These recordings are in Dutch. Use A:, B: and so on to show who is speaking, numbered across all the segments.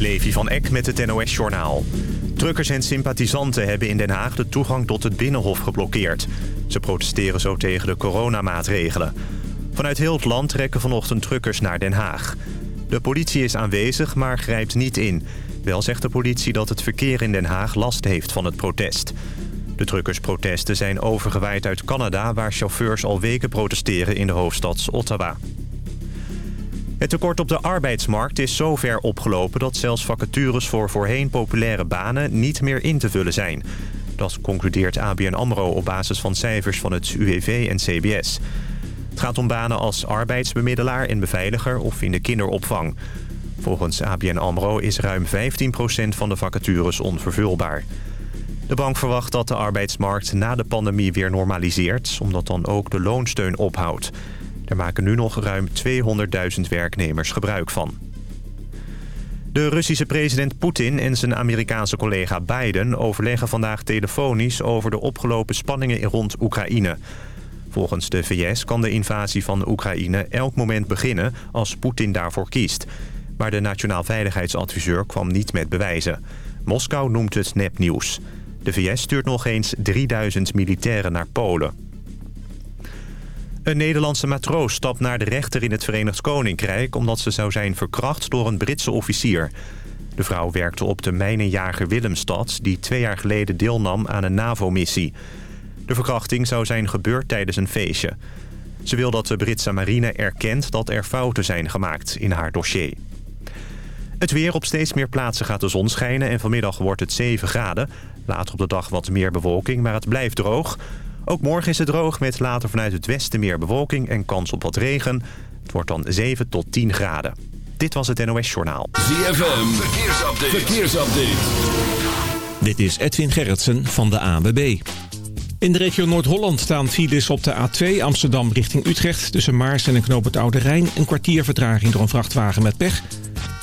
A: Levi van Eck met het NOS-journaal. Truckers en sympathisanten hebben in Den Haag de toegang tot het Binnenhof geblokkeerd. Ze protesteren zo tegen de coronamaatregelen. Vanuit heel het land trekken vanochtend truckers naar Den Haag. De politie is aanwezig, maar grijpt niet in. Wel zegt de politie dat het verkeer in Den Haag last heeft van het protest. De truckersprotesten zijn overgewaaid uit Canada... waar chauffeurs al weken protesteren in de hoofdstad Ottawa. Het tekort op de arbeidsmarkt is zo ver opgelopen... dat zelfs vacatures voor voorheen populaire banen niet meer in te vullen zijn. Dat concludeert ABN AMRO op basis van cijfers van het UWV en CBS. Het gaat om banen als arbeidsbemiddelaar en beveiliger of in de kinderopvang. Volgens ABN AMRO is ruim 15% van de vacatures onvervulbaar. De bank verwacht dat de arbeidsmarkt na de pandemie weer normaliseert... omdat dan ook de loonsteun ophoudt. Er maken nu nog ruim 200.000 werknemers gebruik van. De Russische president Poetin en zijn Amerikaanse collega Biden... overleggen vandaag telefonisch over de opgelopen spanningen rond Oekraïne. Volgens de VS kan de invasie van Oekraïne elk moment beginnen... als Poetin daarvoor kiest. Maar de Nationaal Veiligheidsadviseur kwam niet met bewijzen. Moskou noemt het nepnieuws. De VS stuurt nog eens 3000 militairen naar Polen. Een Nederlandse matroos stapt naar de rechter in het Verenigd Koninkrijk... omdat ze zou zijn verkracht door een Britse officier. De vrouw werkte op de mijnenjager Willemstad... die twee jaar geleden deelnam aan een NAVO-missie. De verkrachting zou zijn gebeurd tijdens een feestje. Ze wil dat de Britse marine erkent dat er fouten zijn gemaakt in haar dossier. Het weer op steeds meer plaatsen gaat de zon schijnen... en vanmiddag wordt het 7 graden. Later op de dag wat meer bewolking, maar het blijft droog... Ook morgen is het droog met later vanuit het westen meer bewolking en kans op wat regen. Het wordt dan 7 tot 10 graden. Dit was het NOS Journaal.
B: ZFM, verkeersupdate. verkeersupdate.
C: Dit is Edwin Gerritsen van de ANWB. In de regio Noord-Holland staan files op de A2 Amsterdam richting Utrecht... tussen Maarsen en Knoop het Oude Rijn. Een kwartier vertraging door een vrachtwagen met pech.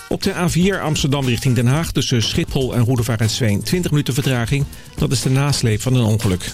C: Op de A4 Amsterdam richting Den Haag tussen Schiphol en Roedevaart 20 minuten vertraging. Dat is de nasleep van een ongeluk.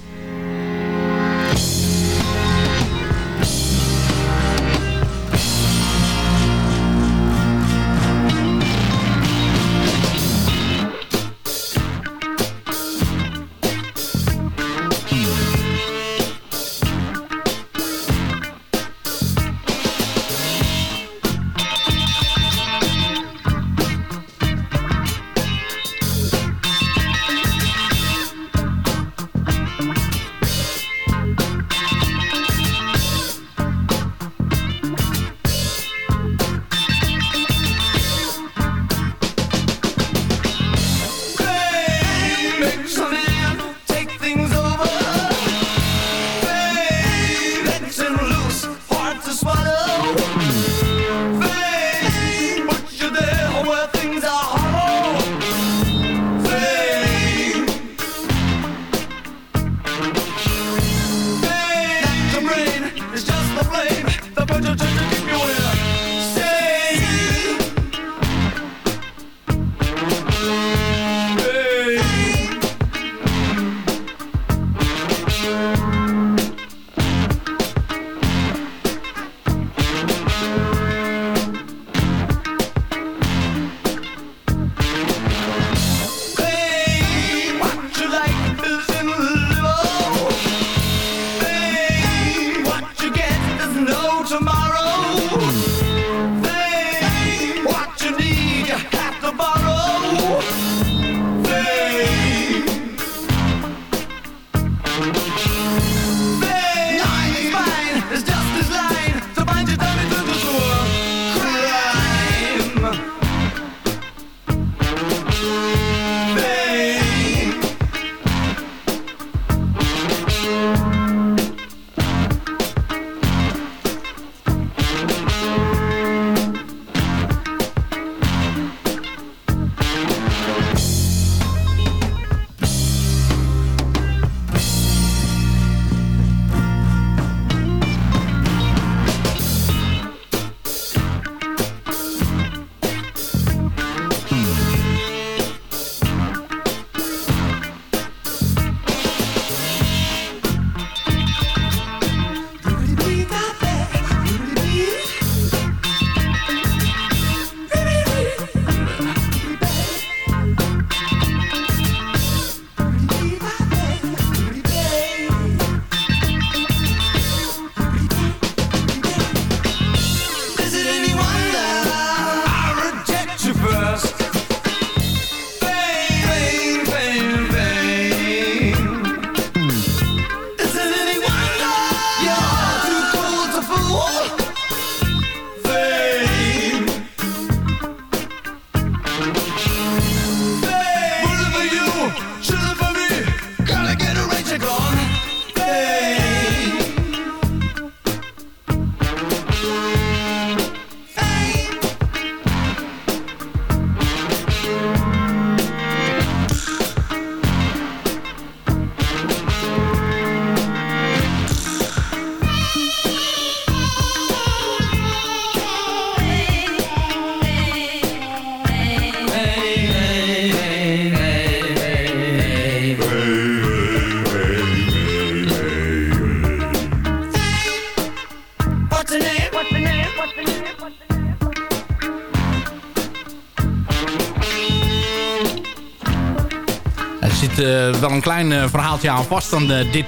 D: Wel een klein verhaaltje aan vast dan dit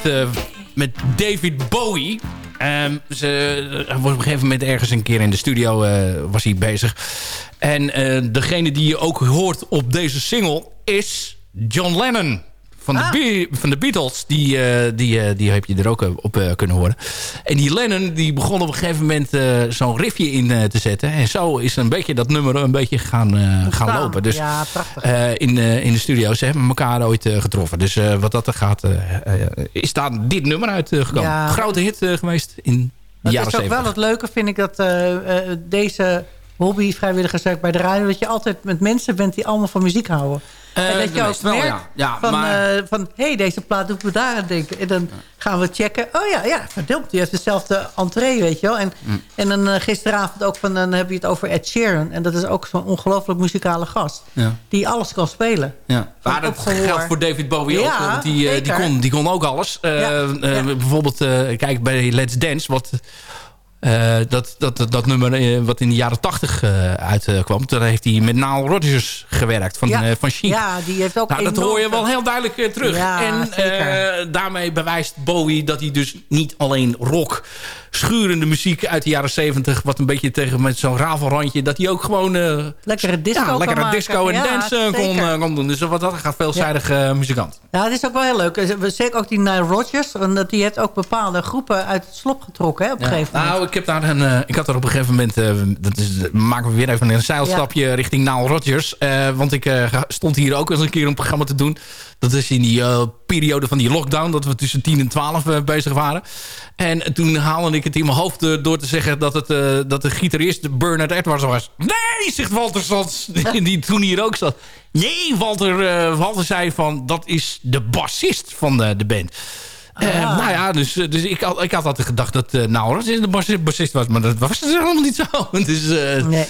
D: met David Bowie. Um, ze, op een gegeven moment ergens een keer in de studio was hij bezig. En degene die je ook hoort op deze single is John Lennon van, de, ah. van de Beatles. Die, uh, die, uh, die heb je er ook uh, op kunnen horen. En die Lennon die begon op een gegeven moment zo'n riffje in te zetten. En zo is een beetje dat nummer een beetje gaan, gaan lopen. Dus
E: ja, prachtig.
D: in, in de studio. Ze hebben elkaar ooit getroffen. Dus wat dat er gaat, is daar dit nummer uitgekomen. Ja. Grote hit geweest in de jaren 70. Het is ook
E: wel het leuke, vind ik, dat deze hobby vrijwilligerswerk bij de radio... dat je altijd met mensen bent die allemaal van muziek houden.
D: Uh, en dat je ook merkt ja. Ja,
E: van,
D: maar...
E: uh, van hé, hey, deze plaat doet me daar aan denken. En dan gaan we checken. Oh ja, ja, verdomd, die heeft dezelfde entree, weet je wel. En, mm. en dan uh, gisteravond ook van, dan heb je het over Ed Sheeran. En dat is ook zo'n ongelooflijk muzikale gast. Ja. Die alles kan spelen.
D: Ja. Maar dat geldt voor David Bowie ook. Want die, die, kon, die kon ook alles. Bijvoorbeeld, kijk bij Let's Dance, wat uh, dat, dat, dat nummer uh, wat in de jaren tachtig uh, uitkwam. Daar heeft hij met Nile Rodgers gewerkt van,
E: ja.
D: van Chic.
E: Ja, die heeft ook
D: nou, Dat hoor je wel heel duidelijk terug.
E: Ja,
D: en daarmee bewijst Bowie dat hij dus niet alleen rock schurende muziek uit de jaren 70... wat een beetje tegen met zo'n rafelrandje... dat hij ook gewoon... Uh,
E: lekkere disco
D: ja, lekkere disco en dance kon, uh, kon, doen. Dus wat dat gaat veelzijdige ja. muzikant.
E: Ja, het is ook wel heel leuk. Zeker ook die Nile Rodgers. Want die heeft ook bepaalde groepen uit het slop getrokken hè, op een gegeven moment.
D: Nou, ik, heb daar een, ik had er op een gegeven moment... dat is, maken we weer even een zeilstapje richting Nile Rodgers. want ik stond hier ook eens een keer een programma te doen... Dat is in die periode van die lockdown. Dat we tussen 10 en 12 uh, bezig waren. En toen haalde ik het in mijn hoofd uh, door te zeggen... dat, het, dat de gitarist Bernard Edwards was. Nee, zegt Walter Sands. die toen hier ook zat. Nee, Walter, Walter zei van... dat is de bassist van de, de band. Ah. nou ja, dus, dus ik, had, ik had altijd gedacht dat uh, nou, de bassist was. Maar dat was dus helemaal niet zo. dus, nee.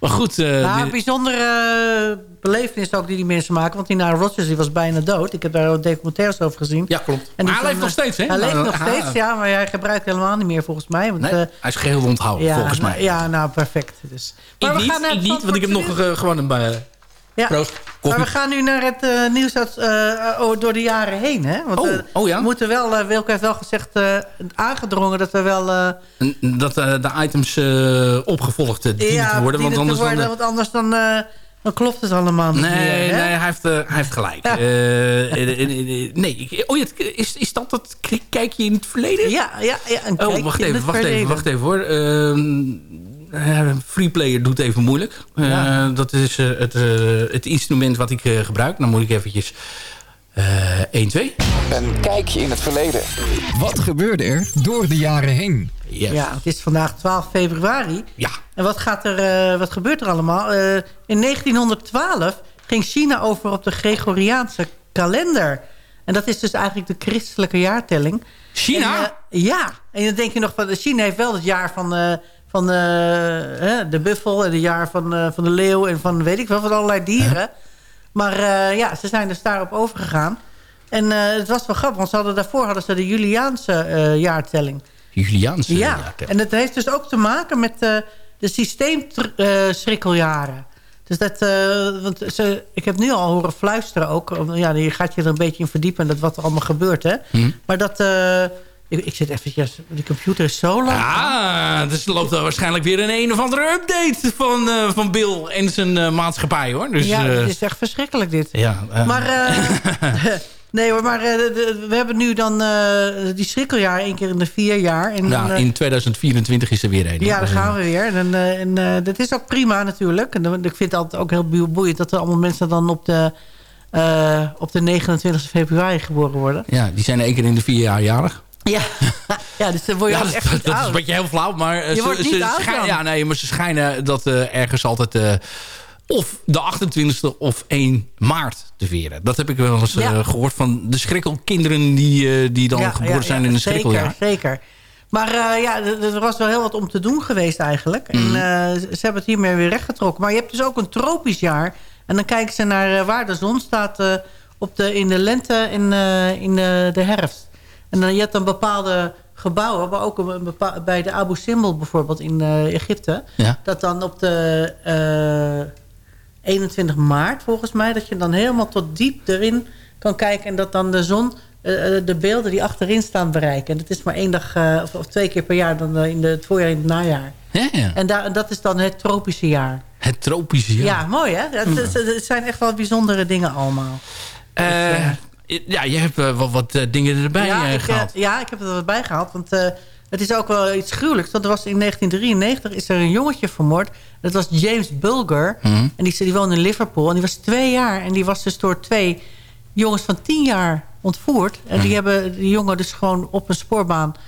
D: Maar goed. Uh,
E: nou, een bijzondere belevenis ook die die mensen maken. Want die naar Rogers die was bijna dood. Ik heb daar ook documentaires over gezien.
D: Ja, klopt. En maar hij leeft nog steeds, hè?
E: Hij leeft nog steeds, ja. Maar hij gebruikt helemaal niet meer, volgens mij. Want,
D: nee, uh, hij is geheel onthouden, volgens mij.
E: Ja, nou, perfect. Dus.
D: Maar ik we niet, gaan ik niet, want ik heb nog uh, gewoon een...
E: Ja. Maar we gaan nu naar het uh, nieuws uit, uh, door de jaren heen. Hè? Want,
D: oh, oh ja?
E: We moeten wel, uh, Wilke heeft wel gezegd, aangedrongen dat we wel...
D: dat de items opgevolgd dienen ja, te worden. Want anders,
E: worden, dan, want anders dan, dan klopt het allemaal niet
D: nee,
E: meer.
D: Nee, hij heeft, hij heeft gelijk. Ja. nee, oh, is, is dat dat kijkje in het verleden?
E: Ja, ja, ja een
D: oh, wacht even, wacht even, wacht even hoor. Ehm, uh, Freeplayer doet even moeilijk. Uh, dat is uh, het, het, instrument wat ik gebruik. Dan moet ik eventjes 1, 2.
F: Een kijkje in het verleden.
G: Wat gebeurde er door de jaren heen?
E: Yes. Ja, het is vandaag 12 februari.
D: Ja.
E: En wat, gaat er, wat gebeurt er allemaal? in 1912 ging China over op de Gregoriaanse kalender. En dat is dus eigenlijk de christelijke jaartelling.
D: China?
E: En, ja. En dan denk je nog van... China heeft wel het jaar van van uh, de buffel en het jaar van, uh, van de leeuw en van weet ik wel, van allerlei dieren. Maar uh, ja, ze zijn dus daarop overgegaan. En het was wel grappig, want ze hadden, daarvoor hadden ze de Juliaanse jaartelling.
D: Juliaanse
E: ja, jaartelling. en het heeft dus ook te maken met de systeemschrikkeljaren. Dus dat, want ze, ik heb nu al horen fluisteren ook. Ja, je gaat je er een beetje in verdiepen, dat wat er allemaal gebeurt. Hè? Hm. Maar dat ik, ik zit eventjes... Die computer is zo lang.
D: Ah, dus loopt er waarschijnlijk weer een een of andere update van, uh, van Bill en zijn uh, maatschappij, hoor. Dus,
E: ja, het is echt verschrikkelijk, dit.
D: Ja,
E: uh. Maar... nee hoor, maar we hebben nu dan die schrikkeljaar één keer in de vier jaar. En
D: ja, in 2024 is er weer een.
E: Ja, daar gaan we weer. En, en dat is ook prima natuurlijk. En ik vind het altijd ook heel boeiend dat er allemaal mensen dan op de... op de 29 februari geboren worden.
D: Ja, die zijn één keer in de vier jaar jarig.
E: Ja, ja dus dan word je
D: ja,
E: echt
D: dat, dat is een beetje heel flauw. Maar
E: eh, je ze,
D: schijnen, ja, nee, maar ze schijnen dat uh, ergens altijd... Uh, of de 28e of 1 maart te veren. Dat heb ik wel eens ja. gehoord van de schrikkelkinderen... die, die dan geboren zijn in een schrikkeljaar.
E: Zeker, zeker. Maar ja, er was wel heel wat om te doen geweest eigenlijk. En mm. ze hebben het hiermee weer rechtgetrokken. Maar je hebt dus ook een tropisch jaar. En dan kijken ze naar waar de zon staat... op de, in de lente en in de herfst. En dan, je hebt dan bepaalde gebouwen, maar ook een, bij de Abu Simbel bijvoorbeeld in uh, Egypte.
D: Ja.
E: Dat dan op de uh, eh, 21 maart volgens mij, dat je dan helemaal tot diep erin kan kijken... en dat dan de zon eh, eh, de beelden die achterin staan bereiken. En dat is maar één dag eh, of, of, twee keer per jaar... dan in de, het voorjaar en het najaar.
D: Ja, ja.
E: En daar, dat is dan het tropische jaar.
D: Het tropische jaar.
E: Ja, mooi hè? Het, het, het zijn echt wel bijzondere dingen allemaal.
D: Uh, ja, je hebt wel wat dingen erbij
E: ja, ik,
D: gehaald.
E: ja, ik heb er wat bij gehaald. Want het is ook wel iets gruwelijks. Want er was in 1993 is er een jongetje vermoord. Dat was James Bulger.
D: Mhm.
E: En die, die woonde in Liverpool. En die was twee jaar. En die was dus door twee jongens van tien jaar ontvoerd. En die hebben die jongen dus gewoon op een spoorbaan uh,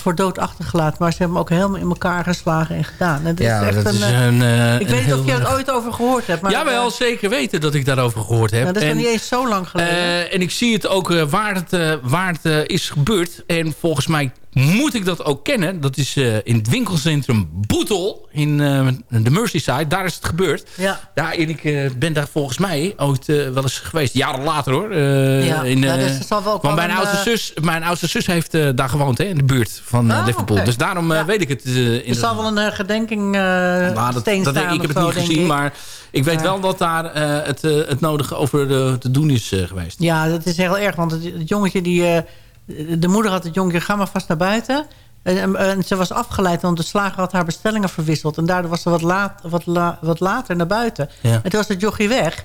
E: voor dood achtergelaten. Maar ze hebben hem ook helemaal in elkaar geslagen en gedaan. En dat
D: ja,
E: is echt
D: dat
E: een,
D: is een... Uh,
E: ik weet niet of je er ooit over gehoord hebt. Maar,
D: Jawel, zeker weten dat ik daarover gehoord heb.
E: Nou, dat is
D: en,
E: nog niet eens zo lang geleden.
D: En ik zie het ook waar het, waar het is gebeurd. En volgens mij moet ik dat ook kennen. Dat is uh, in het winkelcentrum Boetel in uh, de Merseyside. Daar is het gebeurd.
E: Ja.
D: en ik uh, ben daar volgens mij ooit wel eens geweest. Jaren later hoor.
E: ja.
D: in,
E: ja, dus wel
D: want mijn,
E: een,
D: oudste zus, mijn oudste zus heeft daar gewoond. Hè, in de buurt van
E: oh,
D: Liverpool.
E: Okay.
D: Dus daarom
E: ja.
D: weet ik het. in
E: er zal wel een gedenking nou,
D: dat,
E: staan
D: Ik heb het
E: zo,
D: niet gezien.
E: Ik.
D: Maar ik weet wel dat daar het, het nodige over te doen is geweest.
E: Ja, dat is heel erg. Want het, het jongetje die... de moeder had het jongetje, ga maar vast naar buiten. En, en, ze was afgeleid, want de slager had haar bestellingen verwisseld. En daardoor was ze wat, laat, wat, la, wat later naar buiten.
D: Ja.
E: En toen was het jochie weg.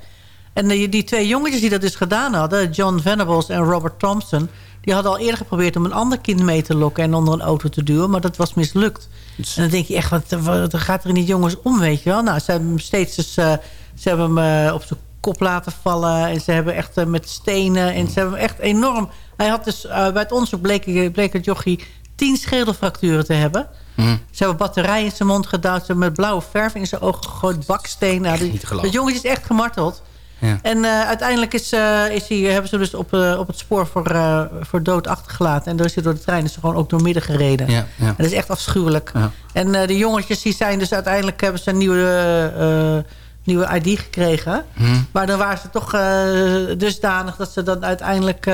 E: En die, die, twee jongetjes die dat dus gedaan hadden... John Venables en Robert Thompson... die hadden al eerder geprobeerd om een ander kind mee te lokken... en onder een auto te duwen, maar dat was mislukt. Dus. En dan denk je echt, wat, wat gaat er in die jongens om, weet je wel? Nou, ze hebben hem steeds dus... Uh, ze hebben hem uh, op zijn kop laten vallen... en ze hebben echt uh, met stenen... en ze hebben echt enorm... Hij had dus, bij het onderzoek bleek, bleek het jochie tien schedelfracturen te hebben.
D: Mm.
E: Ze hebben batterij in zijn mond gedouwd. Ze hebben met blauwe verf in zijn ogen gegooid. Baksteen. Nou, dat jongetje is echt gemarteld.
D: Ja.
E: En uh, uiteindelijk is, uh, is hij, hebben ze dus op, uh, op het spoor voor, voor dood achtergelaten. En dan is hij door de trein is gewoon ook door midden gereden.
D: Ja, ja.
E: En dat is echt afschuwelijk.
D: Ja.
E: En de jongetjes die zijn dus uiteindelijk... hebben ze een nieuwe, nieuwe ID gekregen.
D: Mm.
E: Maar dan waren ze toch dusdanig dat ze dan uiteindelijk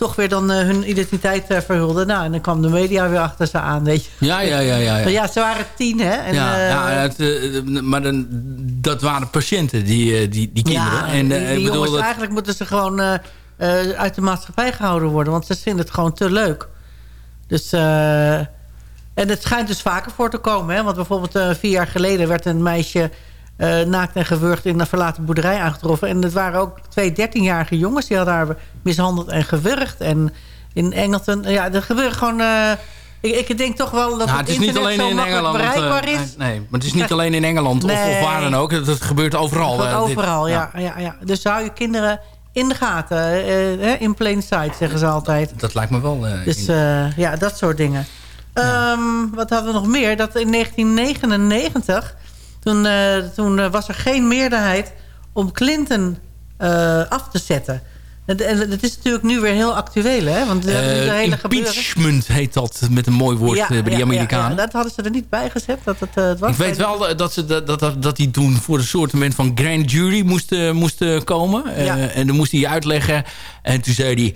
E: toch weer dan uh, hun identiteit verhulden. Nou, en dan kwam de media weer achter ze aan, weet je.
D: Ja, ja, ja. ja, ja.
E: Maar ja ze waren tien, hè. En,
D: ja, ja het, maar dan, dat waren patiënten, die, die, die kinderen.
E: Ja,
D: en,
E: die, die
D: ik bedoel
E: jongens,
D: dat...
E: eigenlijk moeten ze gewoon uit de maatschappij gehouden worden. Want ze vinden het gewoon te leuk. Dus... en het schijnt dus vaker voor te komen, hè. Want bijvoorbeeld vier jaar geleden werd een meisje... Uh, naakt en gewurgd in een verlaten boerderij aangetroffen. En het waren ook twee dertienjarige jongens. Die hadden haar mishandeld en gewurgd. En in Engelton... Ja, er gebeurt gewoon... Uh, ik, ik, denk toch wel dat
D: nou,
E: het,
D: het is niet alleen in Engeland,
E: bereikbaar
D: uh,
E: is.
D: Nee, maar het is niet alleen in Engeland of,
E: nee.
D: of waar dan ook. Het gebeurt overal.
E: Het gebeurt overal, dit, ja, ja. Ja, ja. Dus hou je kinderen in de gaten. in plain sight, zeggen ze altijd.
D: Dat lijkt me wel.
E: dus ja, dat soort dingen. Ja. Um, wat hadden we nog meer? Dat in 1999... Toen, uh, toen uh, was er geen meerderheid om Clinton uh, af te zetten. En, dat is natuurlijk nu weer heel actueel, hè? Want hele
D: impeachment gebeuren. heet dat met een mooi woord
E: ja,
D: bij de
E: ja,
D: Amerikanen.
E: Ja, dat hadden ze er niet bij gezet. Dat het, het was
D: Ik weet wel dat ze dat, dat, dat die toen voor een soort van grand jury moesten moest komen. en dan moest hij uitleggen. En toen zei hij...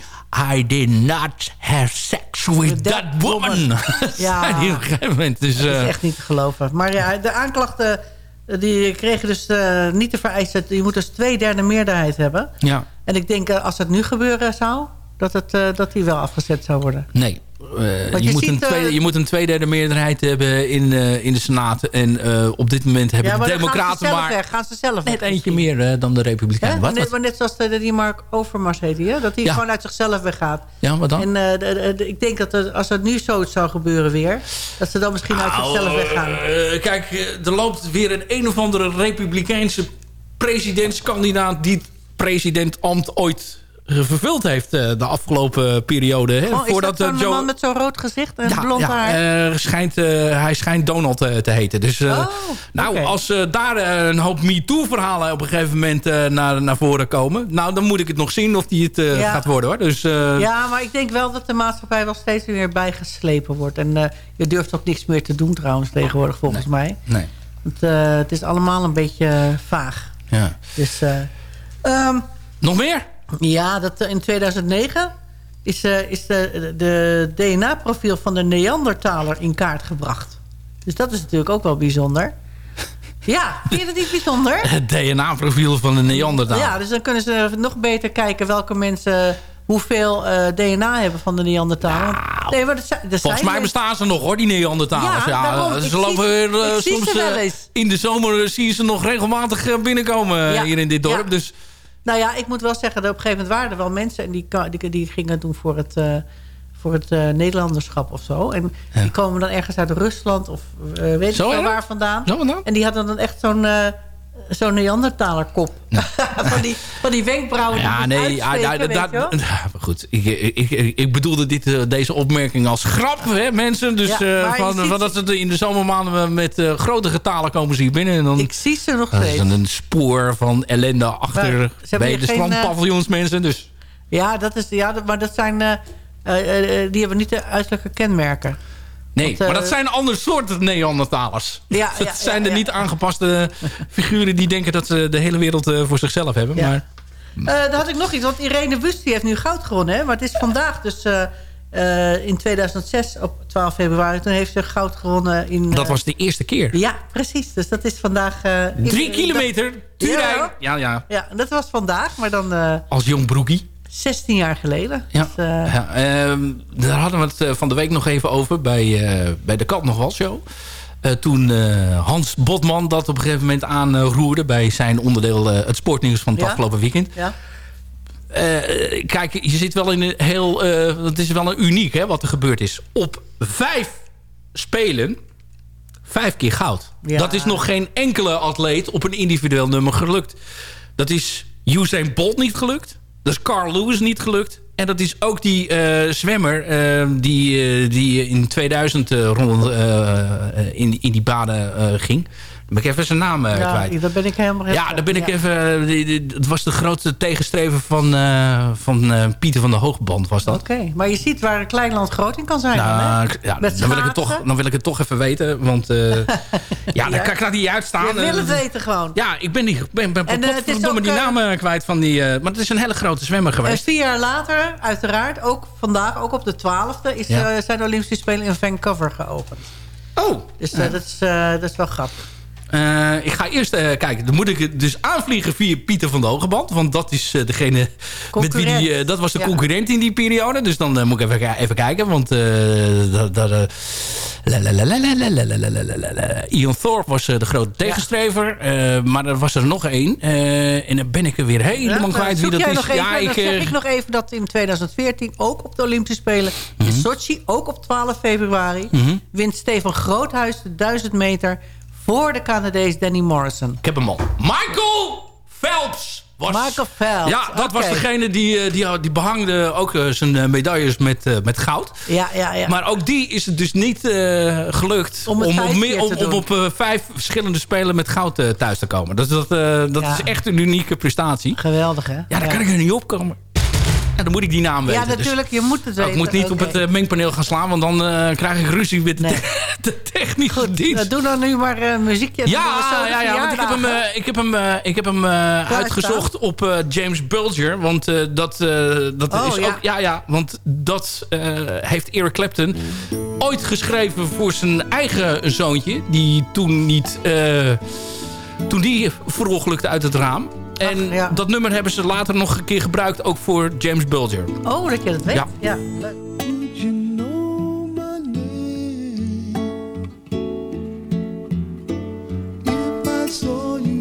D: I did not have sex with, that, woman. woman.
E: Ja,
D: op een gegeven moment. Dus,
E: dat is echt niet te geloven. Maar ja, de aanklachten die kregen dus uh, niet te vereisen... je moet dus twee derde meerderheid hebben.
D: Ja.
E: En ik denk, uh, als het nu gebeuren zou... dat, het, uh, dat die wel afgezet zou worden.
D: Nee. Je, je, moet ziet, een tweede, je moet een tweederde meerderheid hebben in, in de Senaat. En op dit moment hebben
E: ja, maar
D: de Democraten maar...
E: Weg, gaan ze zelf
D: net
E: weg,
D: eentje meer dan de Republikeinen.
E: Maar net, maar net zoals de, die Mark Overmars heet? Dat ja. gewoon uit zichzelf weggaat.
D: Ja, wat dan?
E: En de, de, de, ik denk dat er, als het nu zoiets zou gebeuren weer... dat ze dan misschien uit
D: nou,
E: zichzelf weggaan.
D: Kijk, er loopt weer een een of andere Republikeinse presidentskandidaat... die het presidentambt ooit vervuld heeft de afgelopen periode. Hè,
E: oh, is
D: voordat
E: dat zo'n
D: Joe...
E: man met zo'n rood gezicht en
D: ja,
E: blond
D: ja,
E: haar?
D: Uh, schijnt, hij schijnt Donald te heten. Dus
E: oh,
D: nou,
E: okay.
D: als daar een hoop MeToo-verhalen op een gegeven moment naar, naar voren komen... nou, dan moet ik het nog zien of die het ja. gaat worden. hoor. Dus,
E: ja, maar ik denk wel dat de maatschappij wel steeds weer bijgeslepen wordt. En je durft ook niks meer te doen trouwens tegenwoordig volgens
D: nee.
E: mij.
D: Nee.
E: Want, het is allemaal een beetje vaag.
D: Ja.
E: Dus, um,
D: nog meer?
E: Ja, dat in 2009 is, uh, is de, de DNA-profiel van de Neandertaler in kaart gebracht. Dus dat is natuurlijk ook wel bijzonder. Ja, vind je dat niet bijzonder?
D: Het DNA-profiel van de Neandertaal.
E: Ja, dus dan kunnen ze nog beter kijken welke mensen hoeveel eh, DNA hebben van de Neandertaal.
D: Nou,
E: nee, maar dat zijn, dat
D: Volgens mij bestaan ze nog hoor, die Neandertalers.
E: Ja,
D: Ja,
E: daarom.
D: eh,
E: Ik
D: ze
E: zie-
D: lopen eh,
E: zie
D: soms
E: ze wel
D: eh,
E: eens.
D: in de zomer zie je ze nog regelmatig eh, binnenkomen eh,
E: Ja.
D: hier in dit dorp.
E: Ja.
D: Dus
E: Nou ja, ik moet wel zeggen dat op een gegeven moment waren er wel mensen... en die, die, die gingen doen voor het, eh, voor het eh, Nederlanderschap of zo. En die komen dan ergens uit Rusland of eh, weet ik
D: Zo erg?
E: waar vandaan.
D: Zo vandaan?
E: En die hadden dan echt zo'n... Zo'n Neandertalerkop. van, die, van die wenkbrauwen
D: ja, nee, ja,
E: uitsteken,
D: maar goed. Ik, ik, ik, ik bedoelde dit, eh, deze opmerking als grap, hè, mensen. Dus
E: Ja,
D: eh, van, van dat ze in de zomermaanden met eh, grote getalen komen zien binnen. En dan
E: Ik zie ze nog
D: is
E: steeds.
D: een spoor van ellende achter
E: Maar
D: bij de strandpaviljoens, mensen. Dus
E: Ja, dat is, ja maar dat zijn... die hebben niet de uiterlijke kenmerken.
D: Nee,
E: Want, eh,
D: maar dat zijn andere soorten Neandertalers.
E: Ja,
D: dat
E: ja,
D: zijn
E: ja,
D: de niet aangepaste figuren die denken dat ze de hele wereld eh, voor zichzelf hebben.
E: Ja.
D: Maar
E: Eh dan had ik nog iets, want Irene Wust heeft nu goud gewonnen. Hè? Maar het is vandaag dus eh, eh, in 2006 op 12 februari. Toen heeft ze goud gewonnen in...
D: dat
E: eh,
D: was de eerste keer.
E: Ja, precies. Dus dat is vandaag... eh,
D: Drie
E: in-
D: kilometer, Turijn.
E: Ja.
D: Ja, ja.
E: Ja, dat was vandaag, maar dan eh,
D: Als jong broekie.
E: 16 jaar geleden.
D: Ja.
E: Dus, eh,
D: ja ehm, daar hadden we het eh, van de week nog even over bij, eh, bij de Kat nog wel show. Toen Hans Botman dat op een gegeven moment aanroerde... bij zijn onderdeel het sportnieuws van het
E: Ja.
D: afgelopen weekend.
E: ja.
D: Kijk, je zit wel in een heel... het is wel een uniek hè, wat er gebeurd is. Op vijf spelen, vijf keer goud.
E: Ja.
D: Dat is nog geen enkele atleet op een individueel nummer gelukt. Dat is Usain Bolt niet gelukt. Dat is Carl Lewis niet gelukt. En dat is ook die eh, zwemmer eh, die, eh, die in 2000 eh, rond, in, in die baden ging. Dan ben ik even zijn naam eh,
E: ja,
D: kwijt.
E: daar ben ik helemaal...
D: Ja, daar ben ik
E: ja.
D: even... die- die- Het was de grootste tegenstrever van, eh, van eh, Pieter van de Hoogband, was dat.
E: Oké, maar je ziet waar een klein land groot in kan zijn. dan, hè?
D: Nou, ik- ja, dan, wil ik het toch, dan wil ik het toch even weten. Want eh, ja, dan kan ik dat niet uitstaan.
E: Je wil het
D: Eh,
E: weten gewoon.
D: Ja, ik ben, die, ben, ben
E: En, eh, het is
D: potverdomme
E: ook,
D: die
E: eh,
D: naam eh, kwijt van die... eh, maar het is een hele grote zwemmer
E: En
D: geweest.
E: vier jaar later, uiteraard, ook vandaag, ook op de 12e... Is, eh, zijn de Olympische Spelen in Vancouver geopend.
D: Oh,
E: Dus eh, dat, is, eh, dat is wel grappig.
D: Ik ga eerst uh, kijken. Dan moet ik dus aanvliegen via Pieter van de Hogeband. Want dat is degene met wie die, dat was de concurrent in die periode. Dus dan moet ik even, even kijken. Want Ian Thorpe was de grote tegenstrever. Maar er was er nog één. en dan ben ik er weer helemaal kwijt wie dat is. Ja, ik,
E: zeg ik nog even dat in 2014 ook op de Olympische Spelen. In Sochi, ook op 12 februari. Wint Stefan Groothuis de 1000 meter voor de Canadees Danny Morrison.
D: ik heb hem al. Michael Phelps was...
E: Michael Phelps,
D: Ja, dat was degene die, eh, die, die behangde ook eh, zijn eh, medailles met, met goud.
E: Ja, ja, ja.
D: Maar ook die is het dus niet gelukt
E: Om
D: om, op, om, om
E: doen.
D: op vijf verschillende spelen met goud thuis te komen. Dus dat, dat
E: Ja.
D: is echt een unieke prestatie.
E: Geweldig, hè?
D: Ja, daar kan ik er niet op komen. Ja, dan moet ik die naam weten.
E: Ja,
D: Dus-
E: natuurlijk, je moet het
D: Oh,
E: weten.
D: ik moet niet op het eh, mengpaneel gaan slaan, want dan eh, krijg ik ruzie met de, technische dienst.
E: Nou, doe dan nu maar eh, muziekje. Zo
D: Ja, ja, ja, want ik heb hem, ik heb hem, ik heb hem uitgezocht op James Bulger. Want dat, dat
E: Oh,
D: is
E: ja.
D: ook... Ja, ja, want dat heeft Eric Clapton ooit geschreven voor zijn eigen zoontje. Die toen niet... toen die verongelukte uit het raam. En
E: ja.
D: dat nummer hebben ze later nog een keer gebruikt... ook voor James Bulger.
E: Oh, dat je dat weet?
D: Ja.
E: Ja, leuk.
H: Saw you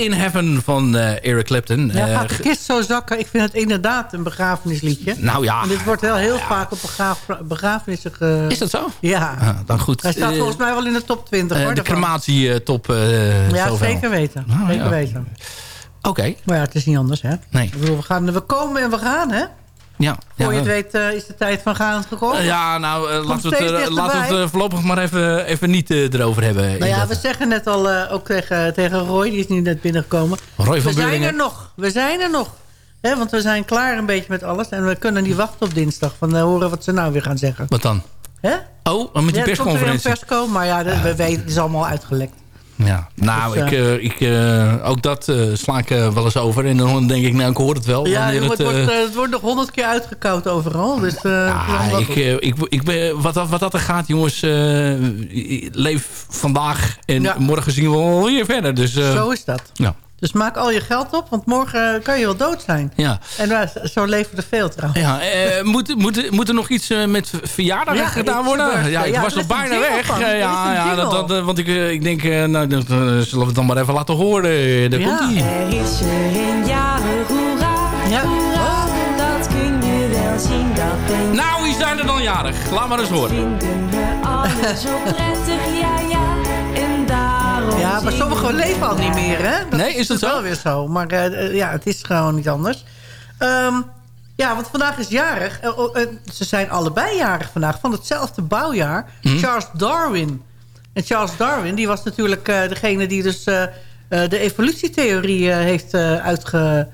H: in Heaven
D: van eh, Eric Clapton.
E: Ja,
D: Eh,
E: kist zo zakken? Ik vind het inderdaad een begrafenisliedje.
D: nou ja,
E: En dit wordt wel heel vaak op begraaf, begrafenissen ge...
D: is dat zo?
E: Ja.
D: Ah, dan goed.
E: Hij staat
D: Eh,
E: volgens mij wel in de top 20
D: eh,
E: hoor.
D: de
E: daarvan.
D: crematietop.
E: Ja, zeker weten.
D: Ah,
E: zeker
D: ja.
E: weten.
D: Oké,
E: Maar ja, het is niet anders hè.
D: nee.
E: Ik bedoel, we, gaan, we komen en we gaan hè.
D: Ja,
E: Voor
D: ja,
E: je het weet eh, is de tijd van gaan gekomen.
D: eh, ja, nou, eh, laten we het, laten we het voorlopig maar even, even niet erover hebben.
E: Nou ja, we zeggen net al ook tegen, tegen Roy, die is nu net binnengekomen.
D: Roy van
E: we zijn er nog. We zijn er nog. Hè, want we zijn klaar een beetje met alles. En we kunnen niet wachten op dinsdag. Van horen wat ze nou weer gaan zeggen.
D: Wat dan?
E: Hè?
D: Oh, met die
E: Ja, er komt
D: persconferentie.
E: een persco, maar ja, dat, we weten, het is allemaal uitgelekt.
D: Ja, nou,
E: Dus,
D: ik, eh, ik, eh, ook dat eh, sla ik eh, wel eens over. En dan denk ik, nou, ik hoor het wel.
E: Ja, het,
D: het,
E: wordt,
D: eh,
E: eh, het wordt nog honderd keer uitgekoud overal. Dus, eh,
D: ah, ik, eh, ik, ik ben, wat, dat- wat dat er gaat, jongens, eh, leef vandaag en
E: Ja.
D: morgen zien we wel weer verder. Dus, eh,
E: Zo is dat.
D: ja.
E: Dus maak al je geld op, want morgen kan je wel dood zijn.
D: Ja,
E: En zo leven er veel trouwens.
D: ja eh, moet, moet, moet er nog iets eh, met verjaardagen
E: Ja,
D: gedaan worden? Ja, ik
E: ja,
D: was
E: een
D: bijna weg.
E: van.
D: Eh, ja, ja dat, want ik, eh, ik denk, nou, dat, zullen we het dan maar even laten horen. Daar
E: Ja.
D: komt ie.
I: Er is er een jarig, hoera,
E: Ja.
I: hoera. Dat kun je wel zien, dat.
D: Nou, wie zijn er dan jarig? Laat maar eens horen.
I: Vinden we alle zo prettig, daarom
E: Ja, maar sommigen leven al niet meer, hè?
D: Nee, is dat zo?
E: wel weer zo. Maar eh, eh, ja, het is gewoon niet anders. Ehm, ja, want vandaag is jarig. Eh, oh, ze zijn allebei jarig vandaag. Van hetzelfde bouwjaar.
D: Mhm.
E: Charles Darwin. En Charles Darwin, die was natuurlijk degene die dus de evolutietheorie heeft uitge,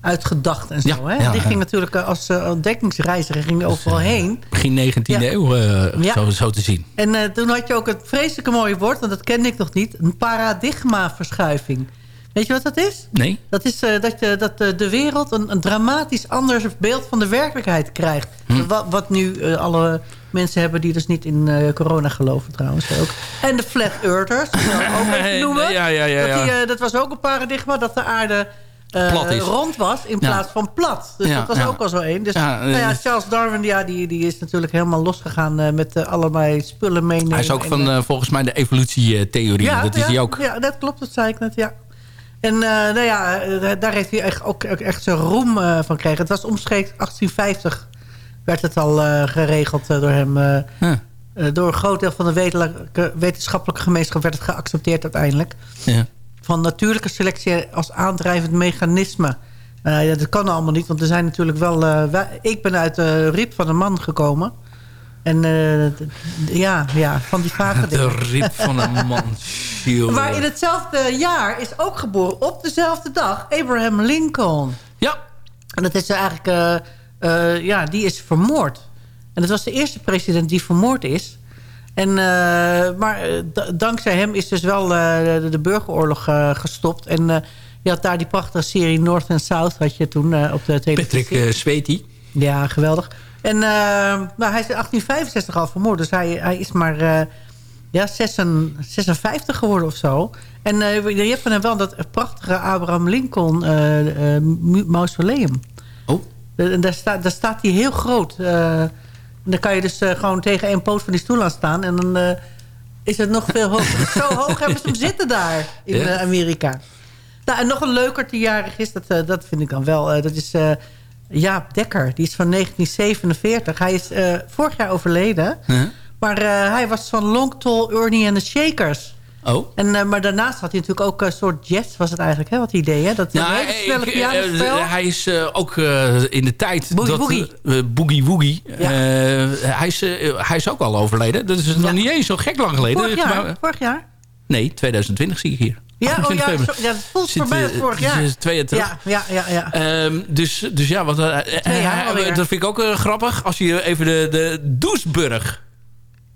E: uitgedacht en zo.
D: Ja,
E: hè?
D: ja,
E: die
D: ja.
E: ging natuurlijk eh, als eh, ontdekkingsreiziger ging overal heen.
D: Begin 19e
E: Ja.
D: eeuw, eh, zo, zo te zien.
E: En toen had je ook het vreselijke mooie woord, want dat kende ik nog niet. Een paradigmaverschuiving. Weet je wat dat is?
D: Nee?
E: Dat is dat, je, dat de wereld een, een dramatisch anders beeld van de werkelijkheid krijgt.
D: Hm.
E: Wat, wat nu alle mensen hebben die dus niet in corona geloven trouwens ook. En de flat earthers, zou ik ook even noemen.
D: Ja, ja, ja,
E: Dat, die, dat was ook een paradigma dat de aarde eh,
D: Plat is.
E: rond was in
D: Ja.
E: plaats van plat. Dus
D: Ja,
E: dat was ook al zo één. Dus
D: Ja,
E: nou ja,
D: eh,
E: Charles Darwin ja, die, die is natuurlijk helemaal losgegaan eh, met eh, allerlei spullen meenemen.
D: Hij is ook
E: En,
D: van volgens mij de evolutietheorie. dat is hij ook.
E: Ja, dat klopt, dat zei ik net, ja. En nou ja, daar heeft hij echt, ook ook echt zijn roem van gekregen. Het was omstreeks 1850 werd het al geregeld door hem.
D: Ja.
E: door een groot deel van de wetenschappelijke gemeenschap werd het geaccepteerd uiteindelijk.
D: Ja.
E: Van natuurlijke selectie als aandrijvend mechanisme. Eh, ja, dat kan allemaal niet, want er zijn natuurlijk wel... eh, wij- ik ben uit de rib van een man gekomen. En eh, ja, ja, van die vragen.
D: De rib van een man.
E: Maar in hetzelfde jaar is ook geboren, op dezelfde dag, Abraham Lincoln.
D: Ja,
E: En dat is eigenlijk, eh, eh, ja, die is vermoord. En dat was de eerste president die vermoord is. En, eh, maar eh, dankzij hem is dus wel eh, de, de burgeroorlog gestopt. En je had daar die prachtige serie North and South had je toen op de televisie.
D: Patrick Swety.
E: Ja, geweldig. En nou, hij is in 1865 al vermoord. Dus hij, hij is maar ja, 56 geworden of zo. En uh, je hebt van hem wel dat prachtige Abraham Lincoln uh, mausoleum.
D: Oh.
E: En daar, sta, daar staat hij heel groot. En dan kan je dus uh, gewoon tegen één poot van die stoel aan staan. En dan uh, is het nog veel hoger. Zo hoog hebben ze hem zitten daar in
D: Ja?
E: uh, Amerika. Nou, en nog een leuker jarig is, dat, dat vind ik dan wel. Dat is Jaap Dekker. Die is van 1947. Hij is vorig jaar overleden.
D: Huh?
E: Maar hij was van Long Tall Ernie and the Shakers.
D: Oh.
E: En, uh, maar daarnaast had hij natuurlijk ook een soort jazz, was het eigenlijk, hè, wat hij deed. Hè? Dat
D: nou,
E: hele snelle
D: ik,
E: pianospel.
D: uh, hij is uh, ook in de tijd...
E: Boogie
D: dat,
E: Woogie.
D: Boogie Woogie.
E: Ja.
D: hij, is, hij is ook al overleden. Dat is ja. nog niet eens zo gek lang geleden.
E: Vorig jaar? Vorig jaar?
D: Nee, 2020 zie ik hier.
E: Ja, oh ja, zo, ja, het voelt voor mij als vorig jaar.
D: Twee jaar.
E: Ja, ja, ja. ja.
D: Um, dus, dus ja, wat, dat vind ik ook grappig. Als je even de, de Doesburg...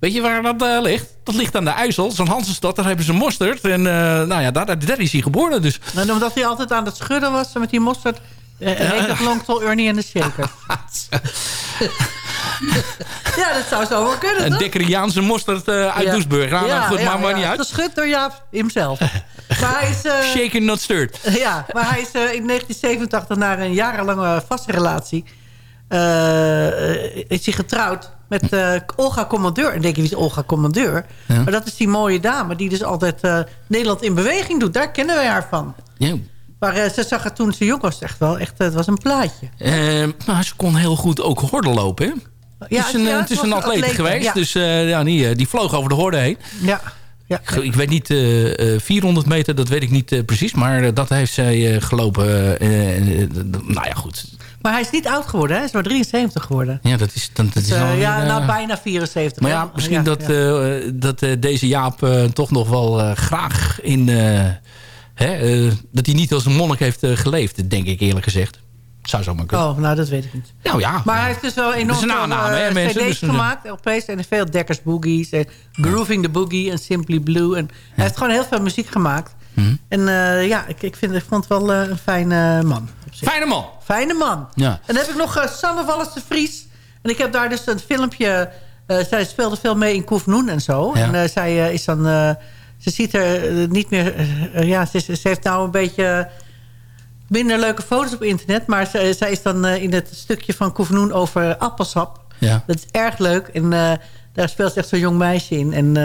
D: Weet je waar dat uh, ligt? Dat ligt aan de IJssel. Zo'n Hansenstad, daar hebben ze mosterd. En uh, nou ja, daar, daar is hij geboren. Dus.
E: En omdat hij altijd aan het schudden was met die mosterd... Uh, heet het Longtol Ernie en de Shaker. ja, dat zou zo wel kunnen,
D: Een
E: toch?
D: Dekkeriaanse mosterd uh, uit ja. Doesburg. Nou,
E: ja,
D: nou, goed,
E: ja,
D: maakt maar niet uit.
E: Geschud door Jaap hemzelf. maar hij is... Uh,
D: Shaken, not stirred.
E: Ja, maar hij is uh, in 1987 na een jarenlange vaste relatie... Is hij getrouwd Met eh, Olga Commandeur. En dan denk je, wie is Olga Commandeur?
D: Ja.
E: Maar dat is die mooie dame die dus altijd eh, Nederland in beweging doet. Daar kennen wij haar van.
D: Ja.
E: Maar eh, ze zag het toen ze jong was echt wel. Echt, het was een plaatje.
D: Maar ze kon heel goed ook horden lopen, hè?
E: Ja,
D: het is een,
E: ja,
D: het is
E: was
D: een atleet geweest,
E: Ja,
D: dus ja, die, die vloog over de horde heen.
E: ja, ja.
D: Ik, weet niet, eh, eh, 400 meter, dat weet ik niet precies. Maar dat heeft zij gelopen. nou ja, goed.
E: Maar hij is niet oud geworden. Hè? Hij is maar 73 geworden.
D: Ja, dat is, dat, dat is
E: Dus, eh,
D: alweer,
E: ja,
D: eh,
E: nou bijna 74.
D: Maar ja, misschien
E: Ja,
D: dat,
E: ja.
D: eh, dat eh, deze Jaap eh, toch nog wel eh, graag in... eh, hè, eh, dat hij niet als een monnik heeft eh, geleefd, denk ik eerlijk gezegd. Zou zo maar kunnen.
E: Oh, nou dat weet ik niet.
D: Nou ja,
E: Maar hij heeft dus wel enorm veel
D: aanname,
E: eh, cd's
D: Dus een-
E: gemaakt. LP's en veel Dekkers Boogies. En Grooving the Boogie en Simply Blue. En hij heeft gewoon heel veel muziek gemaakt.
D: Mhm.
E: En eh, ja, ik, ik, vind, ik vond het wel eh, een fijne man.
D: Fijne man.
E: Fijne man.
D: Ja.
E: En dan heb ik nog uh, Sanne Wallis de Vries. En ik heb daar dus een filmpje... zij speelde veel mee in Koefnoen en zo.
D: Ja.
E: En zij is dan... ze ziet er niet meer... ja, ze, heeft nou een beetje minder leuke foto's op internet. Maar ze, zij is dan in het stukje van Koefnoen over appelsap.
D: Ja.
E: Dat is erg leuk. En daar speelt echt zo'n jong meisje in. En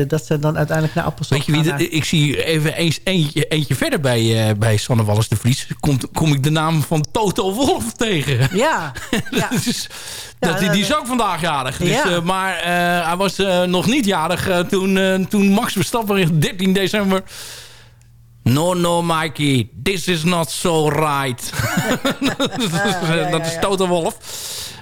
E: eh, dat ze dan uiteindelijk naar appelsap
D: Weet je wie, de- ik zie even eens eentje, eentje verder bij, eh, bij Sanne Wallis de Vries. Komt, kom ik de naam van Toto Wolf tegen.
E: Ja, ja.
D: Dat is,
E: Ja,
D: dat, die, die is ook vandaag jarig. Dus,
E: Ja.
D: eh, maar eh, hij was eh, nog niet jarig eh, toen, eh, toen Max Verstappen 13 december... No, no, Mikey. This is not so right. dat is, eh, dat is Toto Wolf.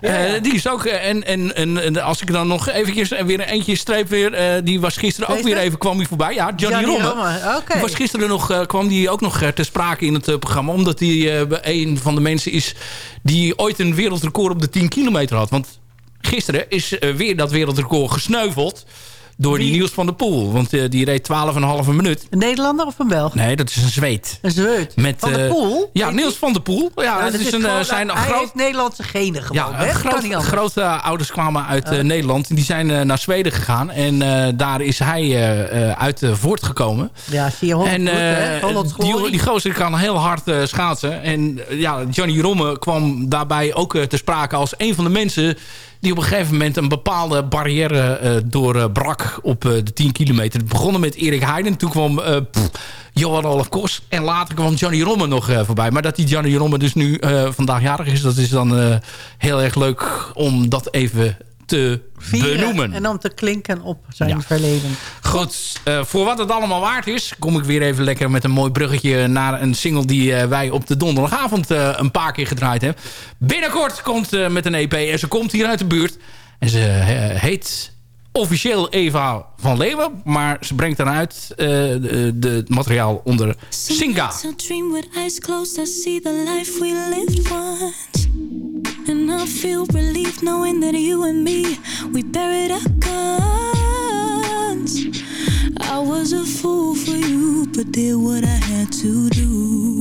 D: Eh, die is ook... eh, En, en, en, als ik dan nog eventjes en weer een eentje streep weer... eh, die was gisteren ook
E: Deze?
D: weer even... kwam hij voorbij. Ja, Johnny,
E: Johnny
D: Romme. Die was gisteren nog, eh, kwam die ook nog eh, ter sprake in het eh, programma. Omdat hij eh, een van de mensen is... die ooit een wereldrecord op de 10 kilometer had. Want gisteren is eh, weer dat wereldrecord gesneuveld... door die? Niels van der Poel. Want eh, die reed 12,5 minuut.
E: Een Nederlander of een Belg?
D: Nee, dat is een zweet.
E: Een zweut.
D: Met,
E: van de
D: eh,
E: Poel?
D: Ja, Niels van der Poel. Ja,
E: Ja,
D: dat
E: dat
D: is een,
E: gewoon-
D: eh, zijn
E: hij
D: groot...
E: heeft Nederlandse genen gewoon.
D: Ja,
E: hè?
D: Groot, grote ouders kwamen uit eh, Nederland. En die zijn eh, naar Zweden gegaan. En eh, daar is hij eh, eh, uit eh, voortgekomen.
E: Ja, zie je Holland
D: En
E: goed,
D: eh, die, die gozer kan heel hard eh, schaatsen. En eh, ja, Johnny Romme kwam daarbij ook eh, te sprake als een van de mensen... die op een gegeven moment een bepaalde barrière eh, doorbrak op eh, de 10 kilometer. Het begonnen met Erik Heiden. Toen kwam eh, Johan Olaf Kos. En later kwam Johnny Romme nog voorbij. Maar dat die Johnny Romme dus nu vandaag jarig is... dat is dan heel erg leuk om dat even te
E: Vieren
D: benoemen.
E: En om te klinken op zijn
D: Ja.
E: verleden.
D: Goed, eh, voor wat het allemaal waard is... kom ik weer even lekker met een mooi bruggetje... naar een single die eh, wij op de donderdagavond eh, een paar keer gedraaid hebben. Binnenkort komt met een EP en ze komt hier uit de buurt. En ze heet officieel Eva van Leeuwen... maar ze brengt dan uit eh, het materiaal onder Singa.
I: Dream with eyes closed, I see the life we lived once. And I feel relief knowing that you and me, we buried our guns. I was a fool for you, but did what I had to do.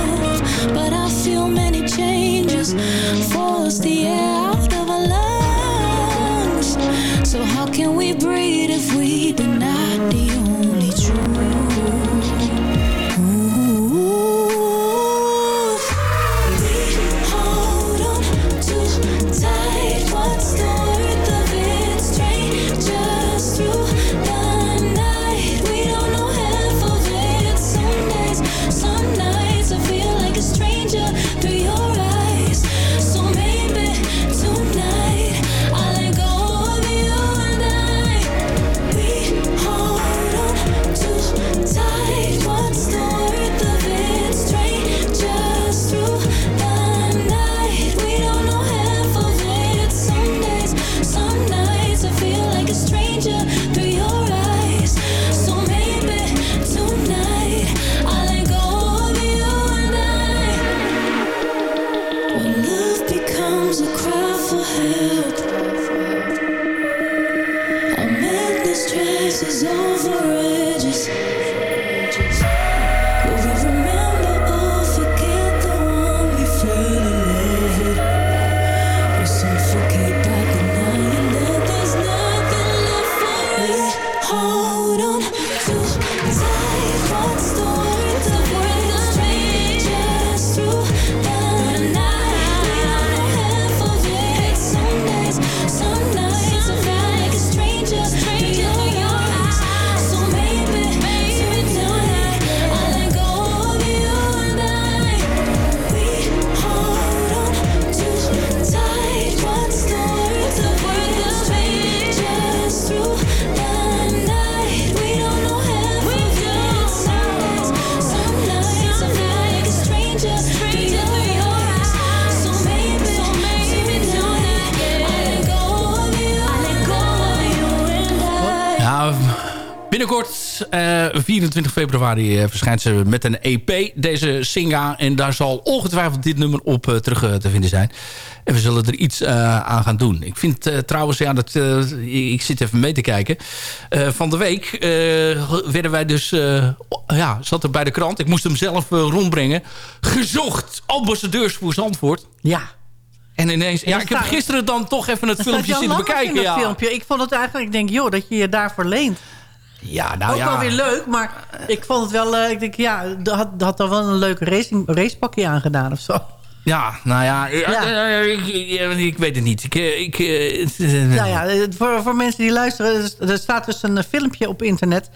I: Force the air out of our lungs. So, how can we breathe if we deny the
D: 24 februari, eh, verschijnt ze met een EP, deze Singa. En daar zal ongetwijfeld dit nummer op eh, terug eh, te vinden zijn. En we zullen er iets aan gaan doen. Ik vind trouwens, ja, dat, ik zit even mee te kijken. Van de week werden wij dus, ja, zat er bij de krant. Ik moest hem zelf rondbrengen. Gezocht, ambassadeurs voor Zandvoort.
E: Ja.
D: En ineens, ja, ik heb gisteren dan toch even het filmpje zitten bekijken. Ja,
E: filmpje. Ik vond het eigenlijk, ik denk, joh, dat je je daarvoor leent.
D: Ja nou
E: ook
D: ja.
E: wel weer leuk, maar ik vond het wel... eh, ik denk, ja, dat had, dat had dan wel een leuk racing, racepakje aangedaan of zo.
D: Ja, nou ja,
E: Ja.
D: eh, ik, ik- ik weet het niet. Ik, eh, ik, eh, eh,
E: Nou ja, eh, voor, voor mensen die luisteren... er staat dus een eh, filmpje op internet...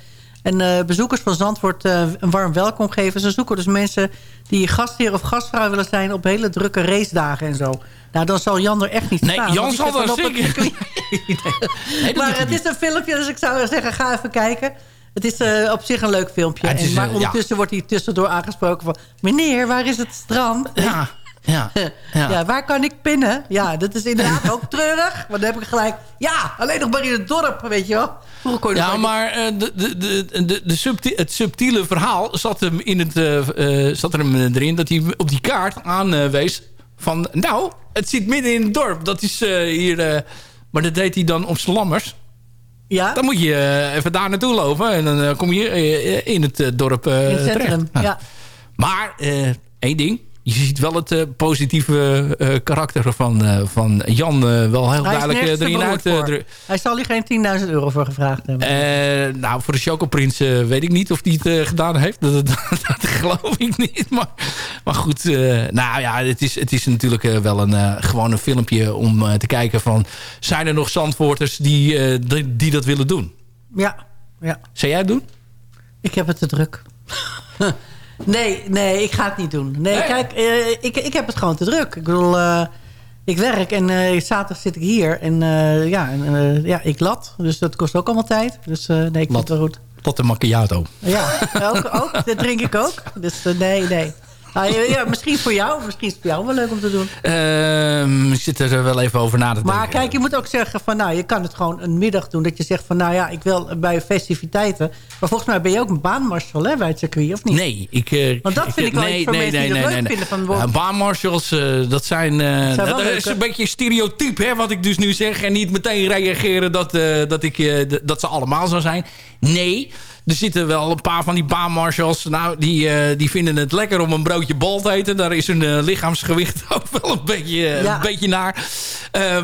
E: En eh, bezoekers van Zandvoort eh, een warm welkom geven. Ze zoeken dus mensen die gastheer of gastvrouw willen zijn... op hele drukke racedagen en zo. Nou, dan zal Jan er echt niet
D: Nee,
E: staan.
D: Jan
E: want die
D: zal er
E: het
D: zeker-. Nee, dat
E: maar het is een filmpje, dus ik zou zeggen, ga even kijken. Het is eh, op zich een leuk filmpje.
D: Het
E: En- maar
D: ja.
E: ondertussen wordt hij tussendoor aangesproken van... meneer, waar is het strand?
D: Ja, ja,
E: Ja.
D: ja.
E: waar kan ik pinnen? Ja, dat is inderdaad ook treurig. Want dan heb ik gelijk... Ja, alleen nog maar in het dorp, weet je wel.
D: Ja,
E: maar-
D: eh, de, de, de, de, de subti- het subtiele verhaal zat, hem in het, eh, zat er hem erin... dat hij op die kaart aanwees van... nou, het zit midden in het dorp. Dat is eh, hier... eh, maar dat deed hij dan op zijn lammers.
E: Ja,
D: Dan moet je eh, even daar naartoe lopen... en dan kom je in het dorp
E: in het centrum.
D: terecht.
E: Ja.
D: Maar één ding. Je ziet wel het eh, positieve eh, karakter van, eh, van Jan wel heel
E: Hij
D: duidelijk erin uit.
E: Hij zal hier geen 10.000 euro voor gevraagd hebben.
D: Nou, voor de Chocoprins weet ik niet of hij het gedaan heeft. Dat, dat, dat geloof ik niet. Maar, maar goed, nou ja, het is, het is natuurlijk wel een, gewoon een filmpje om te kijken van... zijn er nog Zandvoorters die, die, die dat willen doen?
E: ja, ja.
D: Zou jij het doen?
E: Ik heb het te druk. nee, nee, ik ga het niet doen. Nee,
D: Nee?
E: kijk, eh, ik, ik heb het gewoon te druk. Ik bedoel, eh, ik werk en eh, zaterdag zit ik hier. En ja, en, ja, ik lat. Dus dat kost ook allemaal tijd. Dus nee, ik vind het wel goed.
D: Tot de macchiato.
E: Ja, ook, ook, dat drink ik ook. Dus nee, nee. Nou, ja, ja, misschien voor jou. Misschien is het voor jou wel leuk om te doen.
D: Ehm, ik zit er wel even over na te denken.
E: Maar kijk, je moet ook zeggen van... nou, je kan het gewoon een middag doen. Dat je zegt van, nou ja, ik wil bij festiviteiten... maar volgens mij ben je ook een baanmarshal hè, bij het circuit, of niet?
D: Nee, ik... eh,
E: Want dat vind ik wel iets voor mensen die dat leuk vinden van-
D: Ja, baanmarshals, eh, dat zijn... eh, dat
E: leuk,
D: is een beetje stereotyp, hè, wat ik dus nu zeg. En niet meteen reageren dat, eh, dat, ik, eh, dat ze allemaal zo zijn. Nee, er zitten wel een paar van die baanmarshals... Nou, die, eh, die vinden het lekker om een broodje bal te eten. Daar is hun eh, lichaamsgewicht ook wel een beetje, eh,
E: Ja.
D: een beetje naar.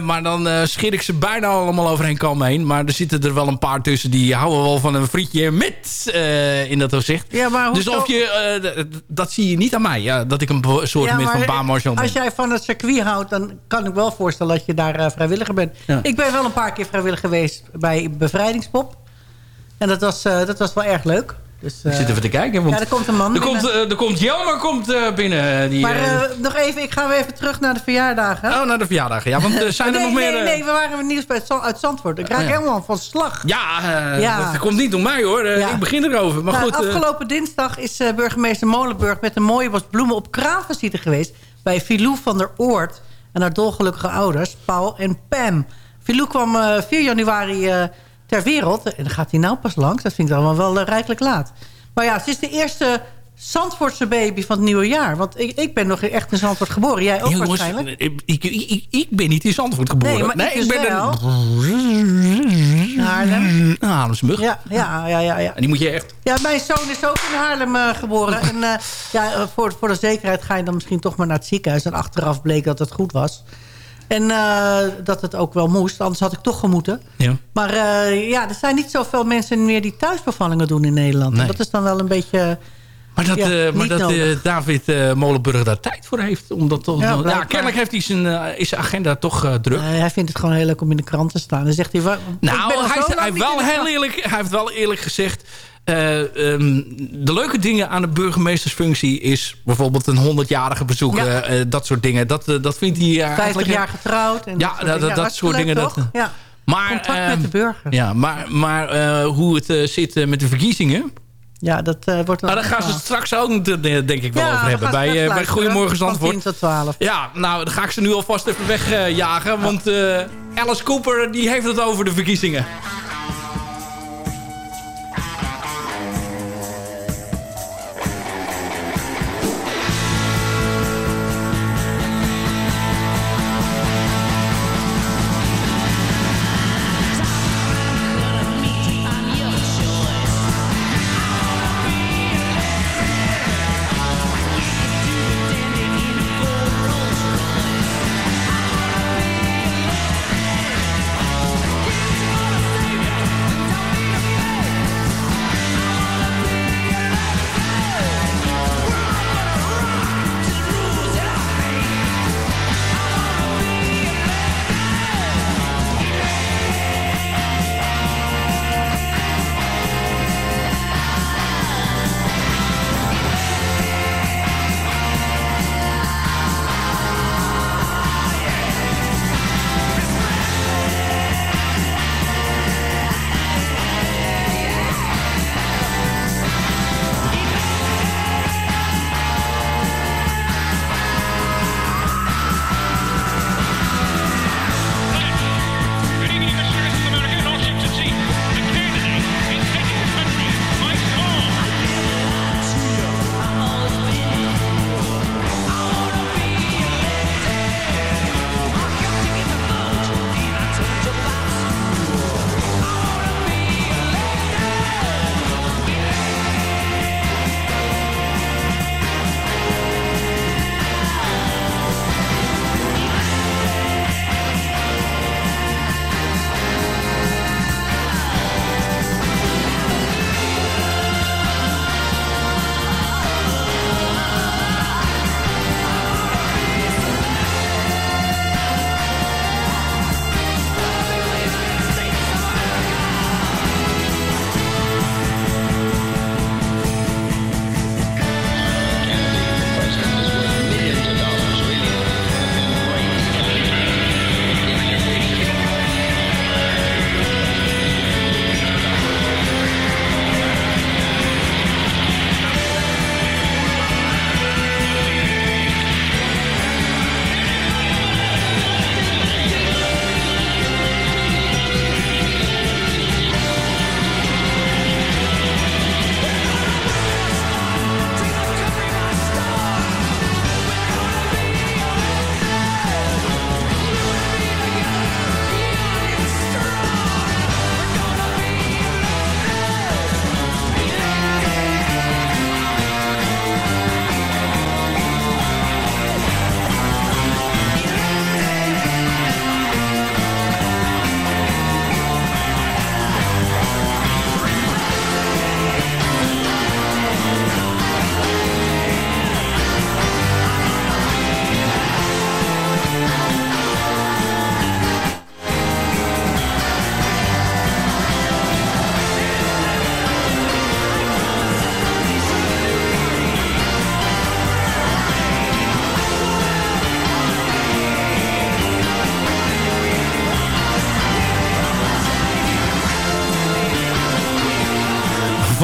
D: Maar dan scheer ik ze bijna allemaal overheen kam heen. Maar er zitten er wel een paar tussen... die houden wel van een frietje met in dat opzicht.
E: Ja, maar
D: Dus of je, dat zie je niet aan mij. Ja, dat ik een soort
E: Ja,
D: van baanmarshal ben.
E: Als jij van het circuit houdt, dan kan ik wel voorstellen dat je daar vrijwilliger bent.
D: Ja.
E: Ik ben wel een paar keer vrijwillig geweest bij Bevrijdingspop. En dat was, eh, dat was wel erg leuk. Dus,
D: Ik
E: eh,
D: zit even te kijken. Want
E: ja, er komt een man
D: er
E: binnen.
D: komt, eh, er komt Jelmer komt, eh, binnen. Die,
E: maar
D: eh,
E: eh, nog even, ik ga weer even terug naar de verjaardagen.
D: oh, naar de verjaardag. Ja, want eh, zijn er
E: nee,
D: nog meer...
E: nee,
D: eh,
E: nee, we waren nieuws bij uit Zandvoort. Ik raak
D: ja.
E: helemaal van slag.
D: Ja, eh,
E: Ja.
D: dat komt niet door mij hoor. Eh. Ik begin erover. Maar
E: Nou,
D: goed. eh,
E: afgelopen dinsdag is eh, burgemeester Molenburg... met een mooie bos bloemen op kraanvisite geweest... bij Filou van der Oort en haar dolgelukkige ouders, Paul en Pam. Filou kwam eh, 4 januari eh, ter wereld. En dan gaat hij nou pas langs. Dat vind ik dan wel, eh, rijkelijk laat. Maar ja, ze is de eerste Zandvoortse baby van het nieuwe jaar. Want ik, ik ben nog echt in Zandvoort geboren. Jij ook
D: Jongens,
E: waarschijnlijk.
D: ik, ik, ik, ik ben niet in Zandvoort geboren.
E: Nee, maar ik dus
D: ben
E: wel.
D: een
E: Haarlem.
D: Haarlemsmug.
E: Ja, ja, ja, ja, ja.
D: En die moet je echt...
E: Ja, mijn zoon is ook in Haarlem eh, geboren. En eh, ja, eh, voor, voor de zekerheid ga je dan misschien toch maar naar het ziekenhuis. En achteraf bleek dat het goed was. En eh, dat het ook wel moest. Anders had ik toch gemoeten.
D: Ja.
E: Maar eh, ja, er zijn niet zoveel mensen meer die thuisbevallingen doen in Nederland.
D: Nee.
E: Dat is dan wel een beetje...
D: Maar dat,
E: Ja,
D: eh, maar dat. David Molenburg daar tijd voor heeft. Omdat
E: Ja,
D: ja,
E: blijkbaar.
D: kennelijk heeft hij zijn, is zijn agenda toch druk.
E: Hij vindt het gewoon heel leuk om in de krant te staan. Dan zegt hij... "Wa- ik ben
D: Nou, hij, hij, wel heel
E: krant."
D: eerlijk, hij heeft wel eerlijk gezegd... eh, ehm, de leuke dingen aan de burgemeestersfunctie is bijvoorbeeld een 100-jarige bezoeken.
E: Ja.
D: eh, dat soort dingen. Dat, eh, dat vindt hij eh,
E: 50
D: eigenlijk-
E: jaar getrouwd. En
D: Ja, dat- dat-
E: Ja,
D: dat
E: hartstikke
D: soort dingen,
E: toch?
D: dat-
E: ja.
D: Maar,
E: Contact
D: ehm,
E: met de burger.
D: Ja, maar, maar eh, hoe het eh, zit eh, met de verkiezingen...
E: Ja, dat eh, wordt...
D: Nou, daar gaan ze straks ook eh, denk ik wel
E: Ja,
D: over hebben. Bij, eh, bij. Goedemorgen
E: Van
D: Zandvoort.
E: 10 tot 12.
D: Ja, nou, dan ga ik ze nu alvast even wegjagen. want eh, Alice Cooper die heeft het over de verkiezingen.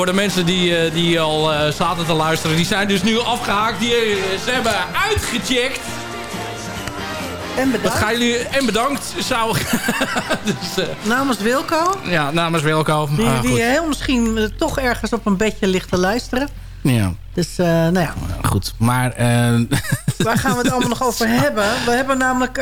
D: De mensen die, eh, die al eh, zaten te luisteren... die zijn dus nu afgehaakt. Die, eh, ze hebben uitgecheckt.
E: En bedankt.
D: gaan jullie... En bedankt, zou dus,
E: Namens Wilco.
D: ja, namens.
E: Die,
D: Ah,
E: die
D: goed.
E: heel misschien toch ergens op een bedje ligt te luisteren.
D: Ja,
E: Dus nou ja,
D: goed. Maar
E: waar gaan we het allemaal nog over hebben? We hebben namelijk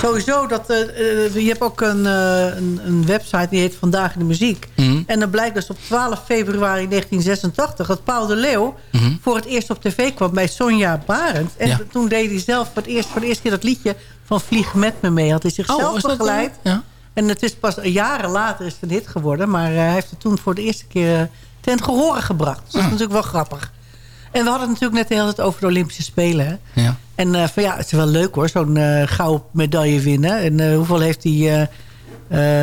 E: sowieso dat... eh, eh, je hebt ook een, eh, een, een website die heet Vandaag in de Muziek.
D: Mhm.
E: En dan blijkt dus op 12 februari 1986... dat Paul de Leeuw voor het eerst op tv kwam bij Sonja Barend. En
D: Ja.
E: toen deed hij zelf voor, het eerst, voor de eerste keer dat liedje van Vlieg met me mee. Had hij zichzelf
D: oh,
E: begeleid.
D: Ja.
E: En het is pas jaren later is het een hit geworden. Maar hij heeft het toen voor de eerste keer ten het gehoren gebracht. Dus dat is natuurlijk wel grappig. En we hadden het natuurlijk net de hele tijd over de Olympische Spelen. Hè?
D: Ja.
E: En eh, van ja, het is wel leuk hoor, zo'n eh gouden medaille winnen. En eh, hoeveel heeft die, eh,